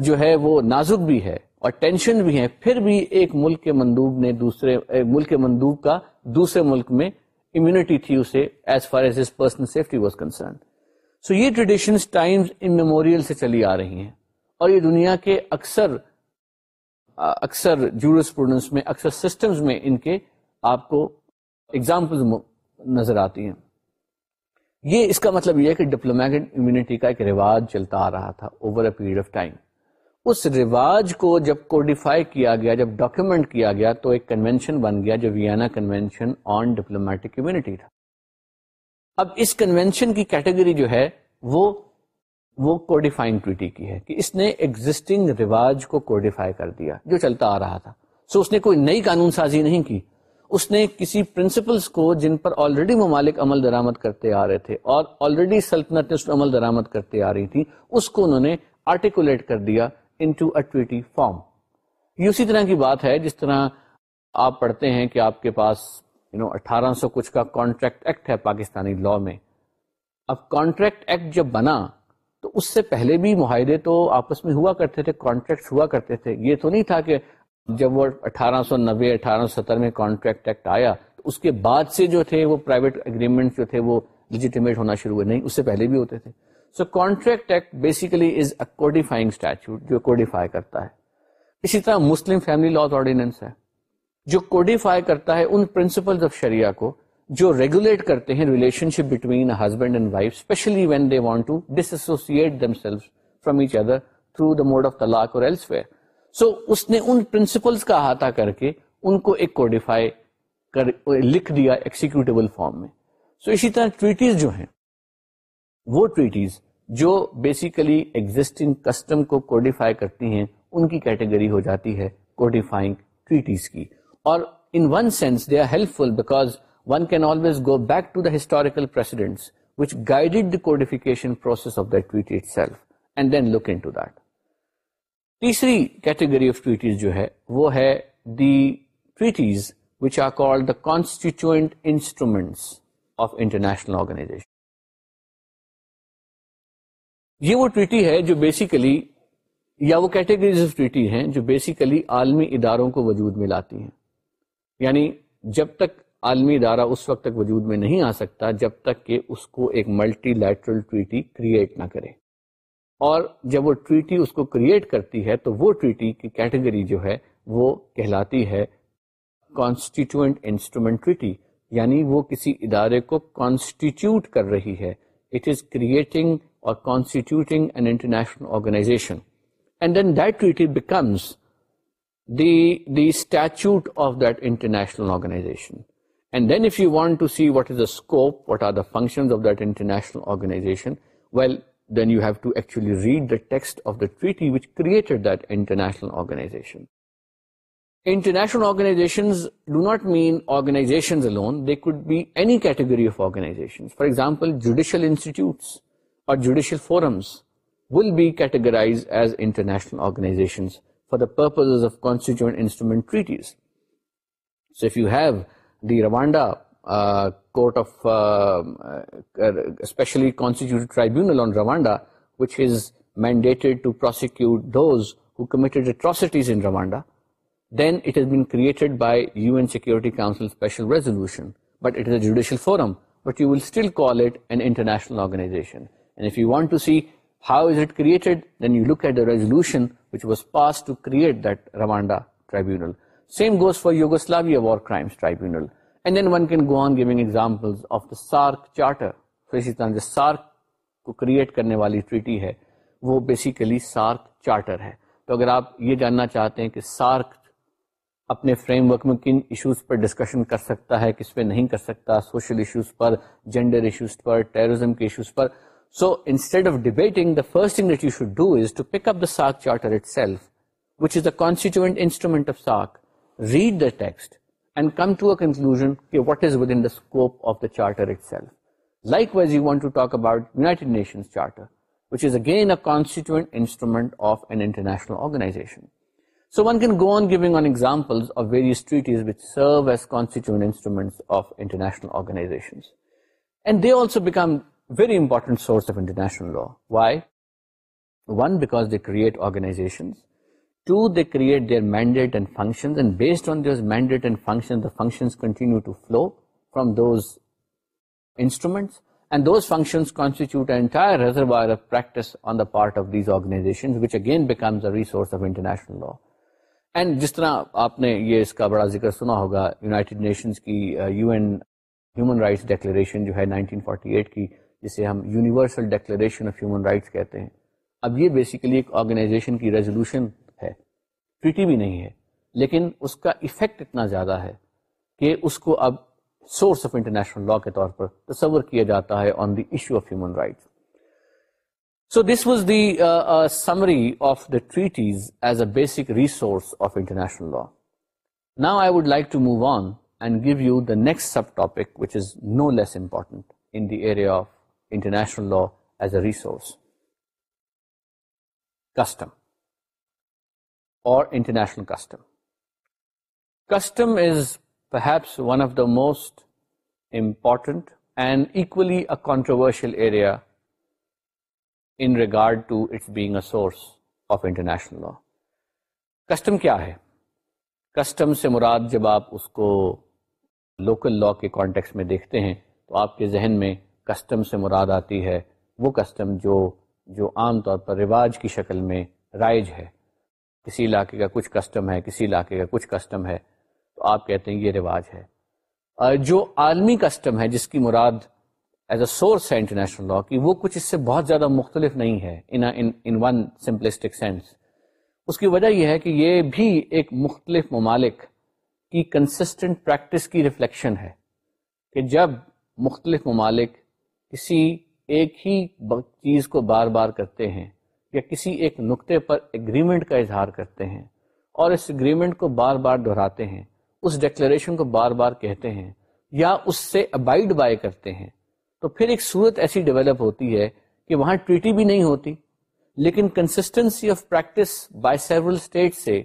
جو ہے وہ نازک بھی ہے اور ٹینشن بھی ہے پھر بھی ایک ملک کے مندوب نے دوسرے ملک کے مندوب کا دوسرے ملک میں امیونٹی تھی اسے as far as is personal safety was concern so یہ ٹریڈیشنز ٹائمز ان میموریل سے چلی آ رہی ہیں اور یہ دنیا کے اکثر اکثر جورڈنٹس میں اکثر سسٹمز میں ان کے آپ کو اگزامپل نظر آتی ہیں یہ اس کا مطلب یہ ہے کہ ڈپلومیٹ امیونٹی کا ایک رواج چلتا آ رہا تھا over a period of time اس رواج کو جب کوڈیفائی کیا گیا جب ڈاکیومنٹ کیا گیا تو ایک کنوینشن بن گیا جو Vienna convention on diplomatic immunity تھا اب اس کنوینشن کی کیٹیگری جو ہے وہ وہ ٹویٹی کی ہے کہ اس نے ایگزٹنگ رواج کو کوڈیفائی کر دیا جو چلتا آ رہا تھا سو so اس نے کوئی نئی قانون سازی نہیں کی اس نے کسی پرنسپلس کو جن پر آلریڈی ممالک عمل درامد کرتے آ رہے تھے اور آلریڈی سلطنت اس عمل کرتے آ رہی تھی اس کو انہوں نے آرٹیکولیٹ کر دیا ان ٹویٹی فارم یہ اسی طرح کی بات ہے جس طرح آپ پڑھتے ہیں کہ آپ کے پاس یو نو اٹھارہ سو کچھ کا کانٹریکٹ ایکٹ ہے پاکستانی لا میں اب کانٹریکٹ ایکٹ جب بنا تو اس سے پہلے بھی معاہدے تو آپس میں ہوا کرتے تھے کانٹریکٹ ہوا کرتے تھے یہ تو نہیں تھا کہ جب وہ اٹھارہ سو نبے اٹھارہ سو ستر میں کانٹریکٹ ایکٹ آیا تو اس کے بعد سے جو تھے وہ پرائیویٹ اگریمنٹ جو تھے وہ لیجیٹیمیٹ ہونا شروع ہوئے نہیں اس سے پہلے بھی ہوتے تھے so contract act basically is a codifying جو کوڈیفائی کرتا ہے اسی طرح مسلم فیملی لا آرڈیننس ہے جو کوڈیفائی کرتا ہے ان پرنسپلز آف شریعہ کو جو ریگولیٹ کرتے ہیں relationship between husband and wife especially when they want to disassociate them self from each other through the mode of طلاق ویئر سو اس نے ان پرنسپلس کا احاطہ کر کے ان کو ایک کوڈیفائی کر لکھ دیا ایکسیکیوٹیبل فارم میں سو so اسی طرح ٹریٹیز جو ہیں وہ ٹریٹیز جو بیسیکلی ایگزٹنگ کسٹم کو کوڈیفائی کرتی ہیں ان کی کیٹیگری ہو جاتی ہے کوڈیفائنگ ٹریٹیز کی اور in one sense they are helpful because تیسری ہسٹوریکلگریز جو ہے وہ ہے یہ وہ ٹریٹی ہے جو بیسیکلی یا وہ کیٹیگریز آف ٹریٹی ہیں جو بیسیکلی عالمی اداروں کو وجود میں لاتی ہیں یعنی جب تک عالمی ادارہ اس وقت تک وجود میں نہیں آ سکتا جب تک کہ اس کو ایک ملٹی لیٹرل ٹریٹی کریٹ نہ کرے اور جب وہ ٹریٹی اس کو کریٹ کرتی ہے تو وہ ٹریٹی کی کیٹیگری جو ہے وہ کہلاتی ہے انسٹرومنٹ ٹریٹی یعنی وہ کسی ادارے کو کانسٹیٹیوٹ کر رہی ہے it is creating or constituting an international organization and then that becomes the statute of that international organization And then if you want to see what is the scope, what are the functions of that international organization, well, then you have to actually read the text of the treaty which created that international organization. International organizations do not mean organizations alone. They could be any category of organizations. For example, judicial institutes or judicial forums will be categorized as international organizations for the purposes of constituent instrument treaties. So if you have the Rwanda Court of Specially Constituted Tribunal on Rwanda, which is mandated to prosecute those who committed atrocities in Rwanda, then it has been created by UN Security Council Special Resolution. But it is a judicial forum, but you will still call it an international organization. And if you want to see how is it created, then you look at the resolution which was passed to create that Rwanda tribunal. Same goes for Yugoslavia war crimes tribunal. And then one can go on giving examples of the SARC charter. So this is the SARC کو create کرنے والی treaty ہے وہ basically SAARC charter ہے تو اگر آپ یہ جاننا چاہتے ہیں کہ سارک اپنے فریم ورک میں کن ایشوز پر ڈسکشن کر سکتا ہے کس پہ نہیں کر سکتا سوشل ایشوز پر جینڈر ایشوز پر ٹیرورزم کے issues per so instead of debating the first thing that you should do is to pick up the SAARC charter itself which is the constituent instrument of SAARC read the text, and come to a conclusion, okay, what is within the scope of the Charter itself. Likewise, you want to talk about United Nations Charter, which is again a constituent instrument of an international organization. So one can go on giving on examples of various treaties which serve as constituent instruments of international organizations. And they also become a very important source of international law. Why? One, because they create organizations آپ نے یہ اس کا بڑا ذکر سنا ہوگا کہتے ہیں اب یہ بیسکلی آرگنائزیشن کی ریزولیوشن ٹریٹی بھی نہیں ہے لیکن اس کا افیکٹ اتنا زیادہ ہے کہ اس کو اب سورس آف انٹرنیشنل لا کے طور پر تصور کیا جاتا ہے on the issue of human rights so this was the summary of the treaties as a basic resource of international law now I would like to move on and give you the next subtopic which is no less important in the area of international law as a resource custom international custom custom is perhaps one of the most important and equally a controversial area in regard to its being a source of international law custom کیا ہے custom سے مراد جب آپ اس کو local law کے context میں دیکھتے ہیں تو آپ کے ذہن میں کسٹم سے مراد آتی ہے وہ کسٹم جو جو عام طور پر رواج کی شکل میں رائج ہے کسی علاقے کا کچھ کسٹم ہے کسی علاقے کا کچھ کسٹم ہے تو آپ کہتے ہیں یہ رواج ہے جو عالمی کسٹم ہے جس کی مراد ایز اے سورس ہے انٹرنیشنل لا کی وہ کچھ اس سے بہت زیادہ مختلف نہیں ہے ان ون سمپلسٹک سینس اس کی وجہ یہ ہے کہ یہ بھی ایک مختلف ممالک کی کنسسٹنٹ پریکٹس کی ریفلیکشن ہے کہ جب مختلف ممالک کسی ایک ہی چیز کو بار بار کرتے ہیں یا کسی ایک نقطے پر اگریمنٹ کا اظہار کرتے ہیں اور اس اگریمنٹ کو بار بار دہراتے ہیں اس ڈیکلریشن کو بار بار کہتے ہیں یا اس سے ابائڈ بائی کرتے ہیں تو پھر ایک صورت ایسی ڈیولپ ہوتی ہے کہ وہاں ٹریٹی بھی نہیں ہوتی لیکن consistency of practice by several state سے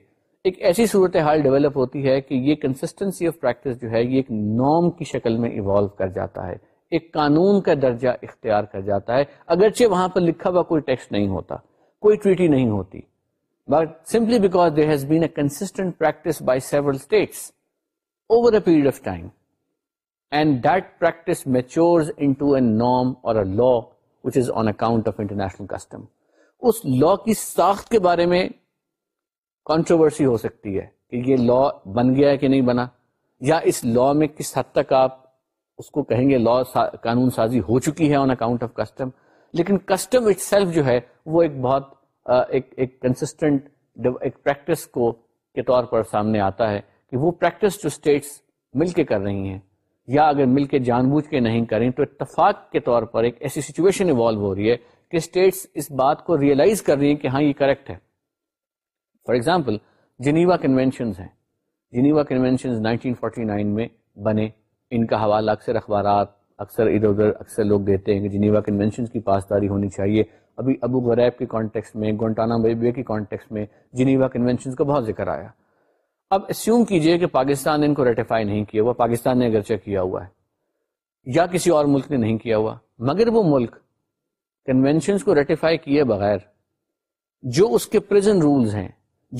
ایک ایسی صورت حال ڈیولپ ہوتی ہے کہ یہ کنسسٹنسی آف پریکٹس جو ہے یہ ایک نوم کی شکل میں ایوالو کر جاتا ہے ایک قانون کا درجہ اختیار کر جاتا ہے اگرچہ وہاں پر لکھا ہوا کوئی ٹیکسٹ نہیں ہوتا کوئی ٹریٹی نہیں ہوتی but simply because there has been a constant practice by several states over a period of time and that practice matures into a norm or law which is on account of international custom us law کی ساخت کے بارے میں controversy ہو سکتی ہے کہ یہ لا بن گیا ہے کہ نہیں بنا یا اس لا میں کس حد تک آپ اس کو کہیں گے لا سا, قانون سازی ہو چکی ہے آن اکاؤنٹ آف کسٹم لیکن کسٹم اٹ سیلف جو ہے وہ ایک بہت ایک کنسسٹنٹ ایک پریکٹس کو کے طور پر سامنے آتا ہے کہ وہ پریکٹس جو اسٹیٹس مل کے کر رہی ہیں یا اگر مل کے جان بوجھ کے نہیں کریں تو اتفاق کے طور پر ایک ایسی سچویشن ایوالو ہو رہی ہے کہ اسٹیٹس اس بات کو ریئلائز کر رہی ہیں کہ ہاں یہ کریکٹ ہے فار ایگزامپل جنیوا کنونشنز ہیں جنیوا کنوینشن 1949 میں بنے ان کا حوالہ اکثر اخبارات اکثر ادھر ادھر اکثر لوگ دیتے ہیں کہ جنیوا کنونشنز کی پاسداری ہونی چاہیے ابھی ابو غریب کے کانٹیکس میں گونٹانا بیبیا کے کانٹیکس میں جنیوا کنونشنز کا بہت ذکر آیا اب اسیوم کیجیے کہ پاکستان نے ان کو ریٹیفائی نہیں کیا ہوا پاکستان نے اگرچہ کیا ہوا ہے یا کسی اور ملک نے نہیں کیا ہوا مگر وہ ملک کنونشنز کو ریٹیفائی کیے بغیر جو اس کے پرزن رولز ہیں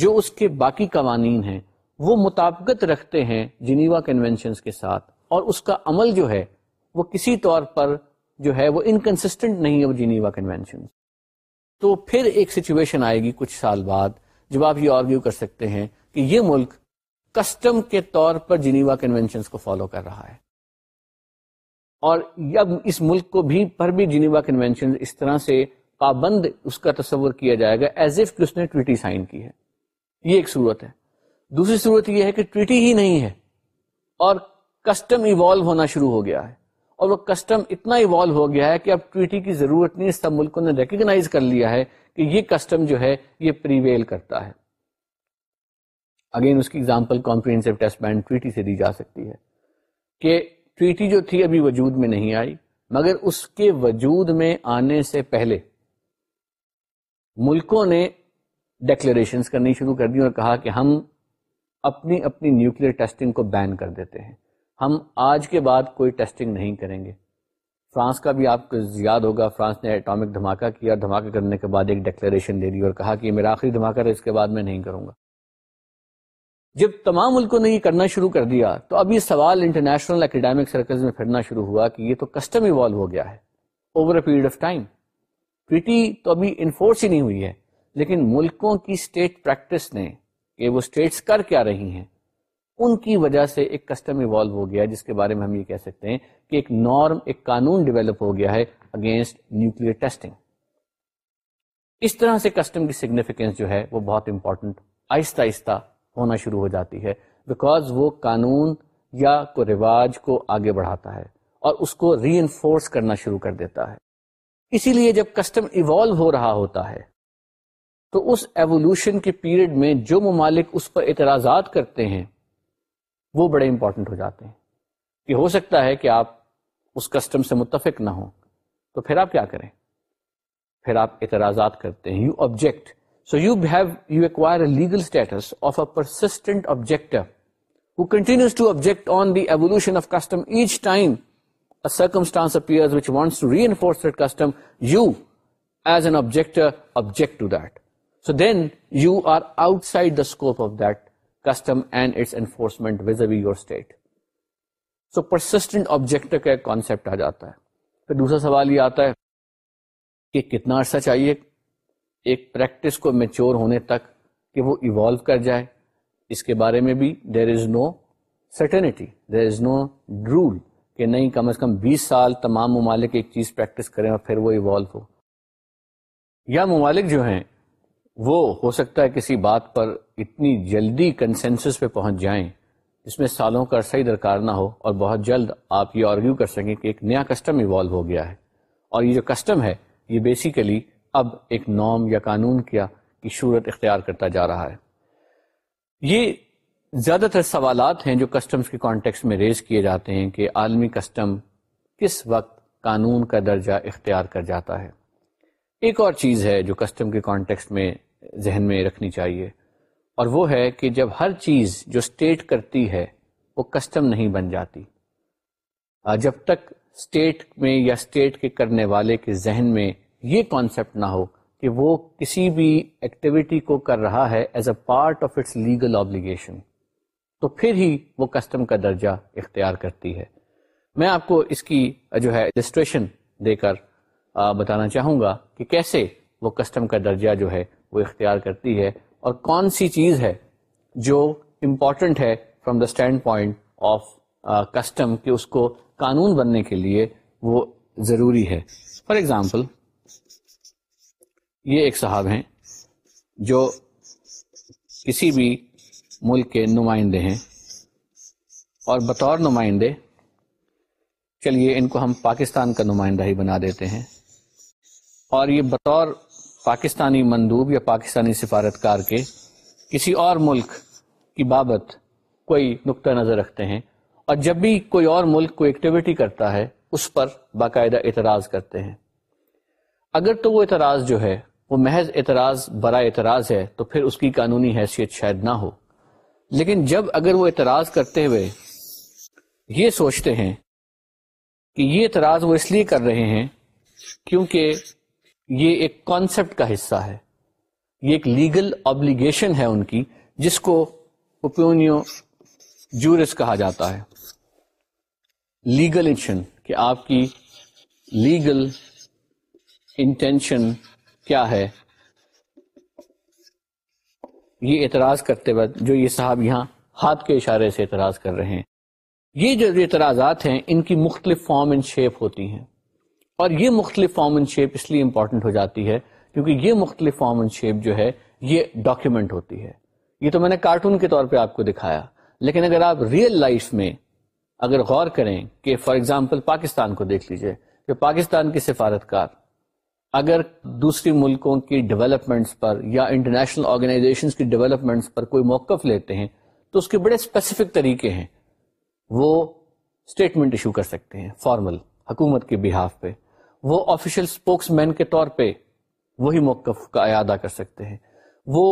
جو اس کے باقی قوانین ہیں وہ مطابقت رکھتے ہیں جنیوا کنوینشنس کے ساتھ اور اس کا عمل جو ہے وہ کسی طور پر جو ہے وہ انکنسٹنٹ نہیں ہے وہ جینیوا کنوینشن تو پھر ایک سچویشن آئے گی کچھ سال بعد جب آپ یہ آرگیو کر سکتے ہیں کہ یہ ملک کسٹم کے طور پر جنیوا کنوینشن کو فالو کر رہا ہے اور اب اس ملک کو بھی پر بھی جنیوا کنوینشن اس طرح سے پابند اس کا تصور کیا جائے گا ایز اف نے ٹویٹی سائن کی ہے یہ ایک صورت ہے دوسری صورت یہ ہے کہ ٹویٹی ہی نہیں ہے اور کسٹم ایوالو ہونا شروع ہو گیا ہے اور وہ کسٹم اتنا ایوالو ہو گیا ہے کہ اب ٹویٹی کی ضرورت نہیں سب ملکوں نے ریکگنائز کر لیا ہے کہ یہ کسٹم جو ہے یہ پریویل کرتا ہے اگین اس کی اگزامپل کمپریہنسو ٹیسٹ بینڈ ٹویٹی سے دی جا سکتی ہے کہ ٹویٹی جو تھی ابھی وجود میں نہیں آئی مگر اس کے وجود میں آنے سے پہلے ملکوں نے ڈیکلریشنس کرنی شروع کر دی اور کہا کہ ہم اپنی اپنی نیوکلیر ٹیسٹنگ کو بین کر دیتے ہیں ہم آج کے بعد کوئی ٹیسٹنگ نہیں کریں گے فرانس کا بھی آپ کو یاد ہوگا فرانس نے ایٹامک دھماکہ کیا دھماکہ کرنے کے بعد ایک ڈکلیریشن دے دی اور کہا کہ میرا آخری دھماکہ ہے اس کے بعد میں نہیں کروں گا جب تمام ملکوں نے یہ کرنا شروع کر دیا تو اب یہ سوال انٹرنیشنل اکیڈیمک سرکلز میں پھرنا شروع ہوا کہ یہ تو کسٹم ایوالو ہو گیا ہے over a period of time treaty تو ابھی انفورس ہی نہیں ہوئی ہے لیکن ملکوں کی اسٹیٹ پریکٹس نے کہ وہ اسٹیٹس کر کیا رہی ہیں ان کی وجہ سے ایک کسٹم ایوالو ہو گیا جس کے بارے میں ہم یہ کہہ سکتے ہیں کہ ایک نارم ایک قانون ڈیولپ ہو گیا ہے اگینسٹ نیوکلیئر ٹیسٹنگ اس طرح سے کسٹم کی سگنیفیکینس جو ہے وہ بہت امپورٹنٹ آہستہ آہستہ ہونا شروع ہو جاتی ہے بیکاز وہ قانون یا کو رواج کو آگے بڑھاتا ہے اور اس کو ری انفورس کرنا شروع کر دیتا ہے اسی لیے جب کسٹم ایوالو ہو رہا ہوتا ہے تو اس ایوولوشن کے پیریڈ میں جو ممالک اس پر اعتراضات کرتے ہیں وہ بڑے امپورٹنٹ ہو جاتے ہیں یہ ہو سکتا ہے کہ آپ اس کسٹم سے متفق نہ ہوں تو پھر آپ کیا کریں پھر آپ اعتراضات کرتے ہیں you object so you have you acquire a legal status of a persistent object on the evolution of custom each time circumstance which wants to re ٹائمسٹانسرفورس custom you as an object object to that so then you are outside the scope of that custom and its enforcement your state so persistent object کا ایک concept آ جاتا ہے پھر دوسرا سوال یہ آتا ہے کہ کتنا عرصہ چاہیے ایک پریکٹس کو میچور ہونے تک کہ وہ ایوالو کر جائے اس کے بارے میں بھی there is no certainty there is no rule کہ نہیں کم از کم بیس سال تمام ممالک ایک چیز پریکٹس کریں اور پھر وہ ایوالو ہو یا ممالک جو ہیں وہ ہو سکتا ہے کسی بات پر اتنی جلدی کنسنسس پہ پہنچ جائیں جس میں سالوں کا عرصہ ہی درکار نہ ہو اور بہت جلد آپ یہ آرگیو کر سکیں کہ ایک نیا کسٹم ایوالو ہو گیا ہے اور یہ جو کسٹم ہے یہ بیسیکلی اب ایک نام یا قانون کیا کی صورت اختیار کرتا جا رہا ہے یہ زیادہ تر سوالات ہیں جو کسٹمز کے کانٹیکس میں ریز کیے جاتے ہیں کہ عالمی کسٹم کس وقت قانون کا درجہ اختیار کر جاتا ہے ایک اور چیز ہے جو کسٹم کے کانٹیکس میں ذہن میں رکھنی چاہیے اور وہ ہے کہ جب ہر چیز جو اسٹیٹ کرتی ہے وہ کسٹم نہیں بن جاتی جب تک اسٹیٹ میں یا اسٹیٹ کے کرنے والے کے ذہن میں یہ کانسیپٹ نہ ہو کہ وہ کسی بھی ایکٹیویٹی کو کر رہا ہے as a part of its legal obligation تو پھر ہی وہ کسٹم کا درجہ اختیار کرتی ہے میں آپ کو اس کی جو ہے رجسٹریشن دے کر بتانا چاہوں گا کہ کیسے وہ کسٹم کا درجہ جو ہے وہ اختیار کرتی ہے اور کون سی چیز ہے جو امپورٹنٹ ہے from the standpoint of custom کہ اس کو قانون بننے کے لیے وہ ضروری ہے فار ایگزامپل یہ ایک صاحب ہیں جو کسی بھی ملک کے نمائندے ہیں اور بطور نمائندے چلیے ان کو ہم پاکستان کا نمائندہ ہی بنا دیتے ہیں اور یہ بطور پاکستانی مندوب یا پاکستانی سفارتکار کے کسی اور ملک کی بابت کوئی نقطہ نظر رکھتے ہیں اور جب بھی کوئی اور ملک کوئی ایکٹیویٹی کرتا ہے اس پر باقاعدہ اعتراض کرتے ہیں اگر تو وہ اعتراض جو ہے وہ محض اعتراض برا اعتراض ہے تو پھر اس کی قانونی حیثیت شاید نہ ہو لیکن جب اگر وہ اعتراض کرتے ہوئے یہ سوچتے ہیں کہ یہ اعتراض وہ اس لیے کر رہے ہیں کیونکہ یہ ایک کانسیپٹ کا حصہ ہے یہ ایک لیگل آبلیگیشن ہے ان کی جس کو جورس کہا جاتا ہے لیگل انشن کہ آپ کی لیگل انٹینشن کیا ہے یہ اعتراض کرتے وقت جو یہ صاحب یہاں ہاتھ کے اشارے سے اعتراض کر رہے ہیں یہ جو اعتراضات ہیں ان کی مختلف فارم اینڈ شیپ ہوتی ہیں اور یہ مختلف فارم اینڈ شیپ اس لیے امپورٹنٹ ہو جاتی ہے کیونکہ یہ مختلف فارم اینڈ شیپ جو ہے یہ ڈاکیومنٹ ہوتی ہے یہ تو میں نے کارٹون کے طور پہ آپ کو دکھایا لیکن اگر آپ ریئل لائف میں اگر غور کریں کہ فار ایگزامپل پاکستان کو دیکھ لیجئے کہ پاکستان کی سفارتکار اگر دوسری ملکوں کی ڈیولپمنٹس پر یا انٹرنیشنل آرگنائزیشنس کی ڈیولپمنٹس پر کوئی موقف لیتے ہیں تو اس کے بڑے اسپیسیفک طریقے ہیں وہ اسٹیٹمنٹ ایشو کر سکتے ہیں فارمل حکومت کے بہاف پہ وہ آفیشیل اسپوکس مین کے طور پہ وہی موقف کا اعادہ کر سکتے ہیں وہ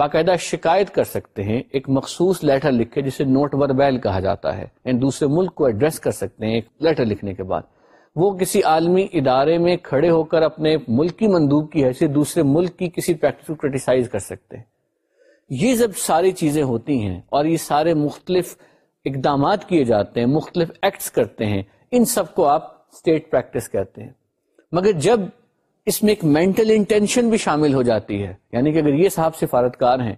باقاعدہ شکایت کر سکتے ہیں ایک مخصوص لیٹر لکھ کے جسے نوٹ ور بیل کہا جاتا ہے ان یعنی دوسرے ملک کو ایڈریس کر سکتے ہیں ایک لیٹر لکھنے کے بعد وہ کسی عالمی ادارے میں کھڑے ہو کر اپنے ملک کی مندوب کی حیثیت دوسرے ملک کی کسی پریکٹس کو کریٹیسائز کر سکتے ہیں یہ سب ساری چیزیں ہوتی ہیں اور یہ سارے مختلف اقدامات کیے جاتے ہیں مختلف ایکٹس کرتے ہیں ان سب کو آپ اسٹیٹ پریکٹس کہتے ہیں مگر جب اس میں ایک مینٹل انٹینشن بھی شامل ہو جاتی ہے یعنی کہ اگر یہ صاحب سفارتکار ہیں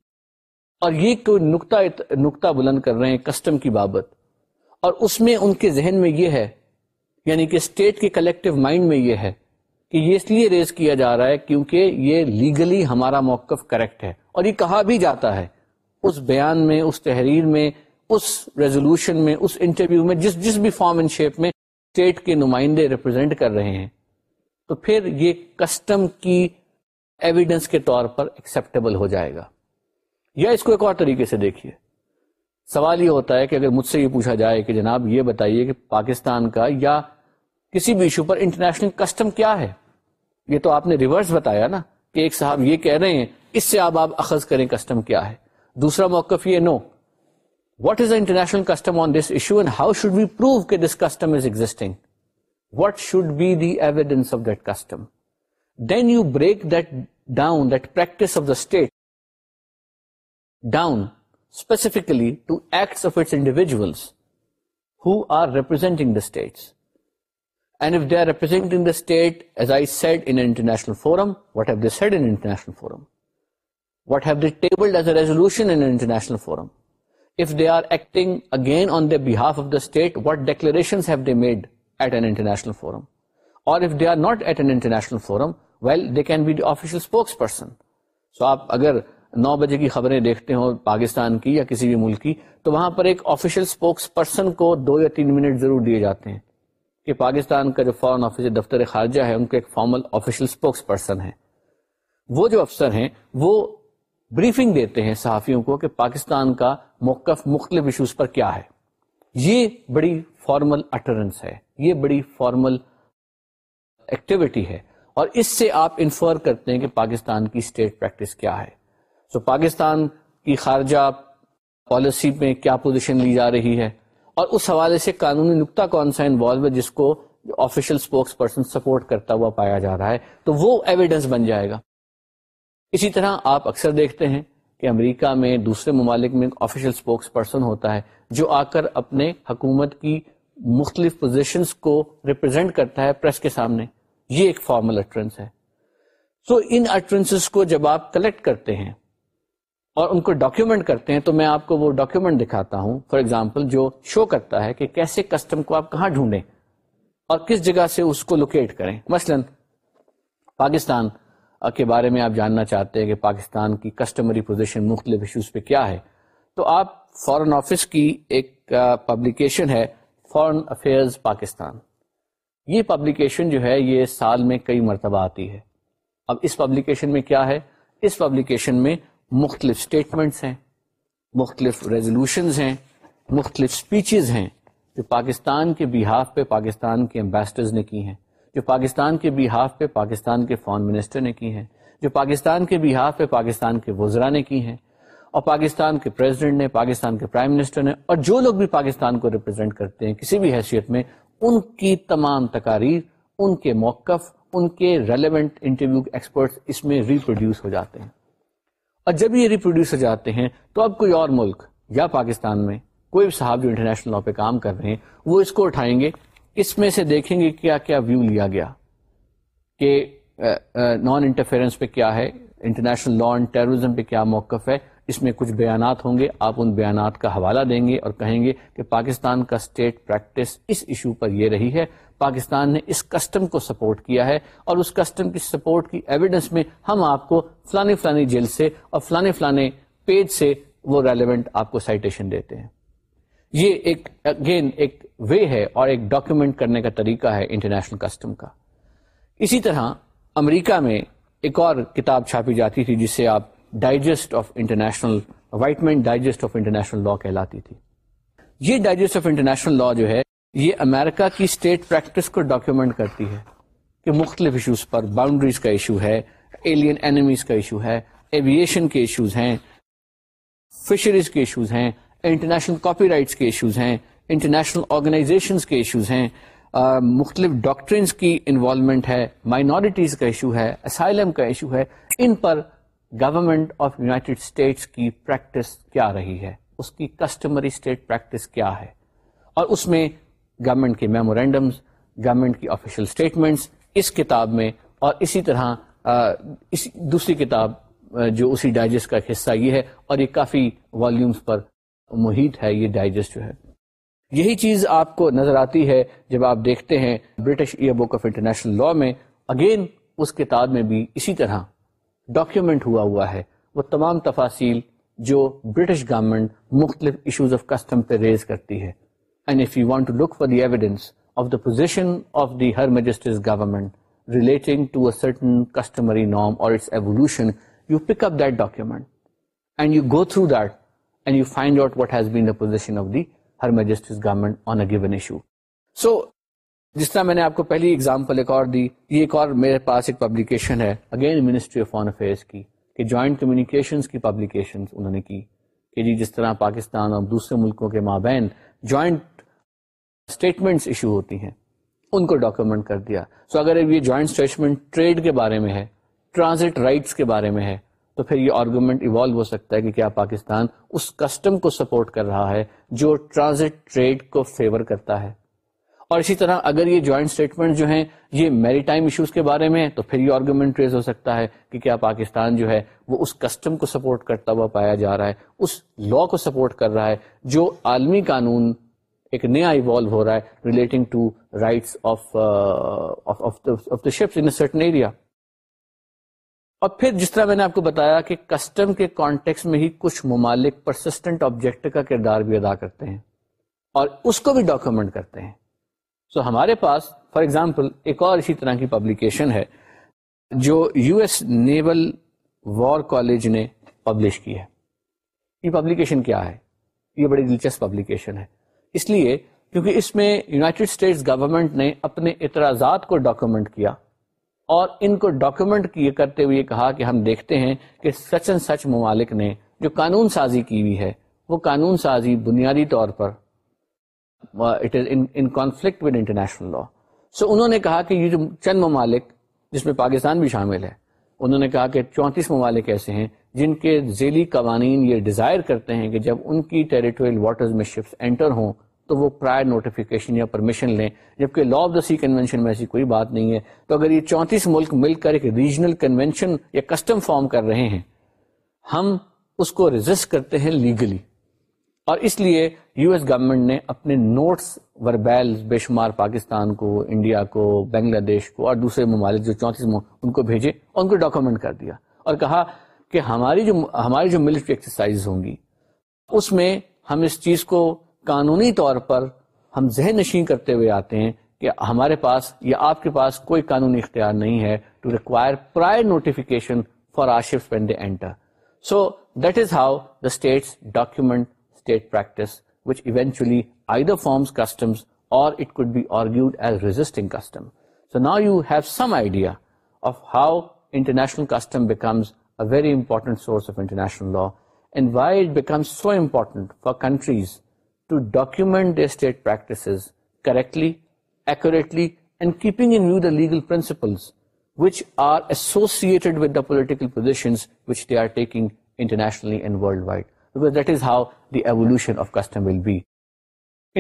اور یہ کوئی نقطہ نقطہ بلند کر رہے ہیں کسٹم کی بابت اور اس میں ان کے ذہن میں یہ ہے یعنی کہ اسٹیٹ کے کلیکٹو مائنڈ میں یہ ہے کہ یہ اس لیے ریز کیا جا رہا ہے کیونکہ یہ لیگلی ہمارا موقف کریکٹ ہے اور یہ کہا بھی جاتا ہے اس بیان میں اس تحریر میں اس ریزولوشن میں اس انٹرویو میں جس جس بھی فارم اینڈ شیپ میں اسٹیٹ کے نمائندے ریپرزینٹ کر رہے ہیں تو پھر یہ کسٹم کی ایویڈنس کے طور پر ایکسپٹیبل ہو جائے گا یا اس کو ایک اور طریقے سے دیکھیے سوال یہ ہوتا ہے کہ اگر مجھ سے یہ پوچھا جائے کہ جناب یہ بتائیے کہ پاکستان کا یا کسی بھی ایشو پر انٹرنیشنل کسٹم کیا ہے یہ تو آپ نے ریورس بتایا نا کہ ایک صاحب یہ کہہ رہے ہیں اس سے آپ آپ اخذ کریں کسٹم کیا ہے دوسرا موقف یہ نو What is the international custom on this issue, and how should we prove that this custom is existing? What should be the evidence of that custom? Then you break that down, that practice of the state, down specifically to acts of its individuals who are representing the states. And if they are representing the state, as I said, in an international forum, what have they said in an international forum? What have they tabled as a resolution in an international forum? if they are acting again on the behalf of the state, what declarations have they made at an international forum? Or if they are not at an international forum, well, they can be the official spokesperson. So, if you نو بجے کی خبریں دیکھتے ہو پاکستان کی یا کسی بھی ملک کی تو وہاں پر ایک آفیشیل اسپوکس پرسن کو دو یا تین منٹ ضرور دیے جاتے ہیں کہ پاکستان کا جو فارن آفس دفتر خارجہ ہے ان کے ایک فارمل آفیشیل اسپوکس پرسن ہے وہ جو افسر ہیں وہ بریفنگ دیتے ہیں صحافیوں کو کہ پاکستان کا موقف مختلف ایشوز پر کیا ہے یہ بڑی فارمل اٹرنس ہے یہ بڑی فارمل ایکٹیویٹی ہے اور اس سے آپ انفر کرتے ہیں کہ پاکستان کی اسٹیٹ پریکٹس کیا ہے سو so, پاکستان کی خارجہ پالیسی میں کیا پوزیشن لی جا رہی ہے اور اس حوالے سے قانونی نقطہ کون سا انوالو ہے جس کو آفیشیل اسپوکس پرسن سپورٹ کرتا ہوا پایا جا رہا ہے تو وہ ایویڈنس بن جائے گا اسی طرح آپ اکثر دیکھتے ہیں امریکہ میں دوسرے ممالک میں اسپوکس پرسن ہوتا ہے جو آ کر اپنے حکومت کی مختلف پوزیشنز کو ریپرزینٹ کرتا ہے پریس کے سامنے یہ ایک فارمل اٹرنس ہے سو so, ان اٹرنسز کو جب آپ کلیکٹ کرتے ہیں اور ان کو ڈاکیومنٹ کرتے ہیں تو میں آپ کو وہ ڈاکیومنٹ دکھاتا ہوں فار ایگزامپل جو شو کرتا ہے کہ کیسے کسٹم کو آپ کہاں ڈھونڈیں اور کس جگہ سے اس کو لوکیٹ کریں مثلا پاکستان کے بارے میں آپ جاننا چاہتے ہیں کہ پاکستان کی کسٹمری پوزیشن مختلف ایشوز پہ کیا ہے تو آپ فورن آفس کی ایک پبلیکیشن ہے فورن افیئرز پاکستان یہ پبلیکیشن جو ہے یہ سال میں کئی مرتبہ آتی ہے اب اس پبلیکیشن میں کیا ہے اس پبلیکیشن میں مختلف اسٹیٹمنٹس ہیں مختلف ریزولوشنز ہیں مختلف سپیچز ہیں جو پاکستان کے بہاف پہ پاکستان کے امبیسڈرز نے کی ہیں جو پاکستان کے بیہاف پہ پاکستان کے فارن منسٹر نے کی ہیں جو پاکستان کے بحاف پہ پاکستان کے وزراء نے کی ہیں اور پاکستان پاکستان کے کے پریزیڈنٹ نے نے پرائم منسٹر اور جو لوگ بھی پاکستان کو ریپرزینٹ کرتے ہیں کسی بھی حیثیت میں ان کی تمام تقاریر ان کے موقف ان کے ریلیونٹ انٹرویو اس میں ریپروڈیوس ہو جاتے ہیں اور جب یہ ریپروڈیوس ہو جاتے ہیں تو اب کوئی اور ملک یا پاکستان میں کوئی صاحب جو انٹرنیشنل لا پہ کام کر رہے ہیں وہ اس کو اٹھائیں گے اس میں سے دیکھیں گے کیا کیا ویو لیا گیا کہ نان انٹرفیئرنس پہ کیا ہے انٹرنیشنل لا اینڈ ٹیروریزم پہ کیا موقف ہے اس میں کچھ بیانات ہوں گے آپ ان بیانات کا حوالہ دیں گے اور کہیں گے کہ پاکستان کا اسٹیٹ پریکٹس اس ایشو پر یہ رہی ہے پاکستان نے اس کسٹم کو سپورٹ کیا ہے اور اس کسٹم کی سپورٹ کی ایویڈنس میں ہم آپ کو فلانے فلانے جیل سے اور فلانے فلانے پیج سے وہ ریلیونٹ آپ کو سائٹیشن دیتے ہیں یہ ایک اگین ایک وے ہے اور ایک ڈاکیومنٹ کرنے کا طریقہ ہے انٹرنیشنل کسٹم کا اسی طرح امریکہ میں ایک اور کتاب چھاپی جاتی تھی جسے آپ digest of international Whiteman digest of international law کہلاتی تھی یہ ڈائجسٹ آف انٹرنیشنل لا جو ہے یہ امریکہ کی اسٹیٹ پریکٹس کو ڈاکیومنٹ کرتی ہے کہ مختلف ایشوز پر باؤنڈریز کا ایشو ہے ایلین اینیمیز کا ایشو ہے ایویشن کے ایشوز ہیں فشریز کے ایشوز ہیں انٹرنیشنل کاپی رائٹس کے ایشوز ہیں انٹرنیشنل آرگنائزیشنس کے ایشوز ہیں آ, مختلف ڈاکٹرنس کی انوالومنٹ ہے مائنورٹیز کا ایشو ہے اسائلم کا ایشو ہے ان پر گورنمنٹ آف یونائٹڈ اسٹیٹس کی پریکٹس کیا رہی ہے اس کی کسٹمری اسٹیٹ پریکٹس کیا ہے اور اس میں گورنمنٹ کے میمورینڈمز گورنمنٹ کی آفیشیل اسٹیٹمنٹس اس کتاب میں اور اسی طرح آ, اس دوسری کتاب جو اسی ڈائجسٹ کا ایک حصہ یہ ہے اور یہ کافی والیومز پر محیط ہے یہ ڈائجسٹ جو ہے یہی چیز آپ کو نظر آتی ہے جب آپ دیکھتے ہیں British year book of international law میں اگین اس کتاب میں بھی اسی طرح ڈاکیومنٹ ہوا ہوا ہے وہ تمام تفاصیل جو برٹش گورنمنٹ مختلف ایشوز آف کسٹم پہ ریز کرتی ہے and if you want to look for the evidence of the position of the her majesty's government relating to a certain customary norm or its evolution you pick up that document and you go through that and you find out what has been the position of the Her Majesty's government on a given issue. So, جس طرح میں نے آپ کو پہلی example ایک اور دی یہ ایک اور میرے پاس ایک پبلیکیشن ہے again ministry of foreign affairs کی کہ جوائنٹ کمیونیکیشنس کی پبلیکیشن انہوں نے کی کہ جی جس طرح پاکستان اور دوسرے ملکوں کے مابین جوائنٹ اسٹیٹمنٹس ایشو ہوتی ہیں ان کو ڈاکومنٹ کر دیا سو so اگر یہ جوائنٹ اسٹیٹمنٹ ٹریڈ کے بارے میں ہے ٹرانزٹ رائٹس کے بارے میں ہے تو پھر یہ آرگومنٹ ایوالو ہو سکتا ہے کہ کیا پاکستان اس کسٹم کو سپورٹ کر رہا ہے جو ٹرانزٹ ٹریڈ کو فیور کرتا ہے اور اسی طرح اگر یہ جوائنٹ جو ہیں یہ میری ٹائم ایشوز کے بارے میں تو پھر یہ آرگومنٹ ریز ہو سکتا ہے کہ کیا پاکستان جو ہے وہ اس کسٹم کو سپورٹ کرتا ہوا پایا جا رہا ہے اس لا کو سپورٹ کر رہا ہے جو عالمی قانون ایک نیا ایوالو ہو رہا ہے relating to rights of of the area اور پھر جس طرح میں نے آپ کو بتایا کہ کسٹم کے کانٹیکس میں ہی کچھ ممالک پرسسٹنٹ آبجیکٹ کا کردار بھی ادا کرتے ہیں اور اس کو بھی ڈاکومنٹ کرتے ہیں سو so, ہمارے پاس فار ایگزامپل ایک اور اسی طرح کی پبلیکیشن ہے جو U S naval war college نے پبلش کی ہے یہ پبلیکیشن کیا ہے یہ بڑی دلچسپ پبلیکیشن ہے اس لیے کیونکہ اس میں یونائٹڈ اسٹیٹس گورنمنٹ نے اپنے اعتراضات کو ڈاکومنٹ کیا اور ان کو ڈاکومنٹ کیے کرتے ہوئے کہا کہ ہم دیکھتے ہیں کہ سچ اینڈ سچ ممالک نے جو قانون سازی کی ہوئی ہے وہ قانون سازی بنیادی طور پر it is in conflict with international law so انہوں نے کہا کہ یہ جو چند ممالک جس میں پاکستان بھی شامل ہے انہوں نے کہا کہ چونتیس ممالک ایسے ہیں جن کے ذیلی قوانین یہ ڈیزائر کرتے ہیں کہ جب ان کی ٹیریٹوریل واٹرز میں شپس انٹر ہوں تو وہ پرائر نوٹیفیکیشن یا پرمیشن لیں جبکہ law of the sea convention میں ایسی کوئی بات نہیں ہے تو اگر یہ چونتیس ملک مل کر ایک ریجنل کنونشن یا کسٹم فارم کر رہے ہیں ہم اس کو ریزسٹ کرتے ہیں لیگلی اور اس لیے یو ایس گورنمنٹ نے اپنے نوٹس وربیل بے شمار پاکستان کو انڈیا کو بنگلہ دیش کو اور دوسرے ممالک جو چونتیس ان کو بھیجے اور ان کو ڈاکومنٹ کر دیا اور کہا کہ ہماری جو ہماری جو ملٹری ایکسرسائز ہوں گی اس میں ہم اس چیز کو قانونی طور پر ہم ذہن نشین کرتے ہوئے آتے ہیں کہ ہمارے پاس یا آپ کے پاس کوئی قانونی اختیار نہیں ہے to require prior notification for warships when they enter so that is how the states document state practice which eventually I the forms customs or it could be argued as resisting custom so now you have some idea of how international custom becomes a very important source of international law and why it becomes so important for countries legislating with that is ہاؤلوشن will be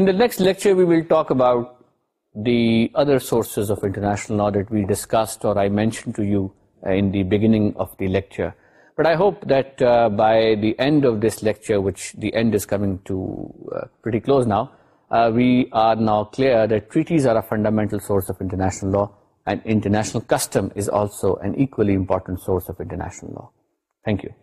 in this lectures of international knowledge we discuss mention to you and thing of teacher But I hope that uh, by the end of this lecture, which the end is coming to uh, pretty close now, uh, we are now clear that treaties are a fundamental source of international law, and international custom is also an equally important source of international law. Thank you.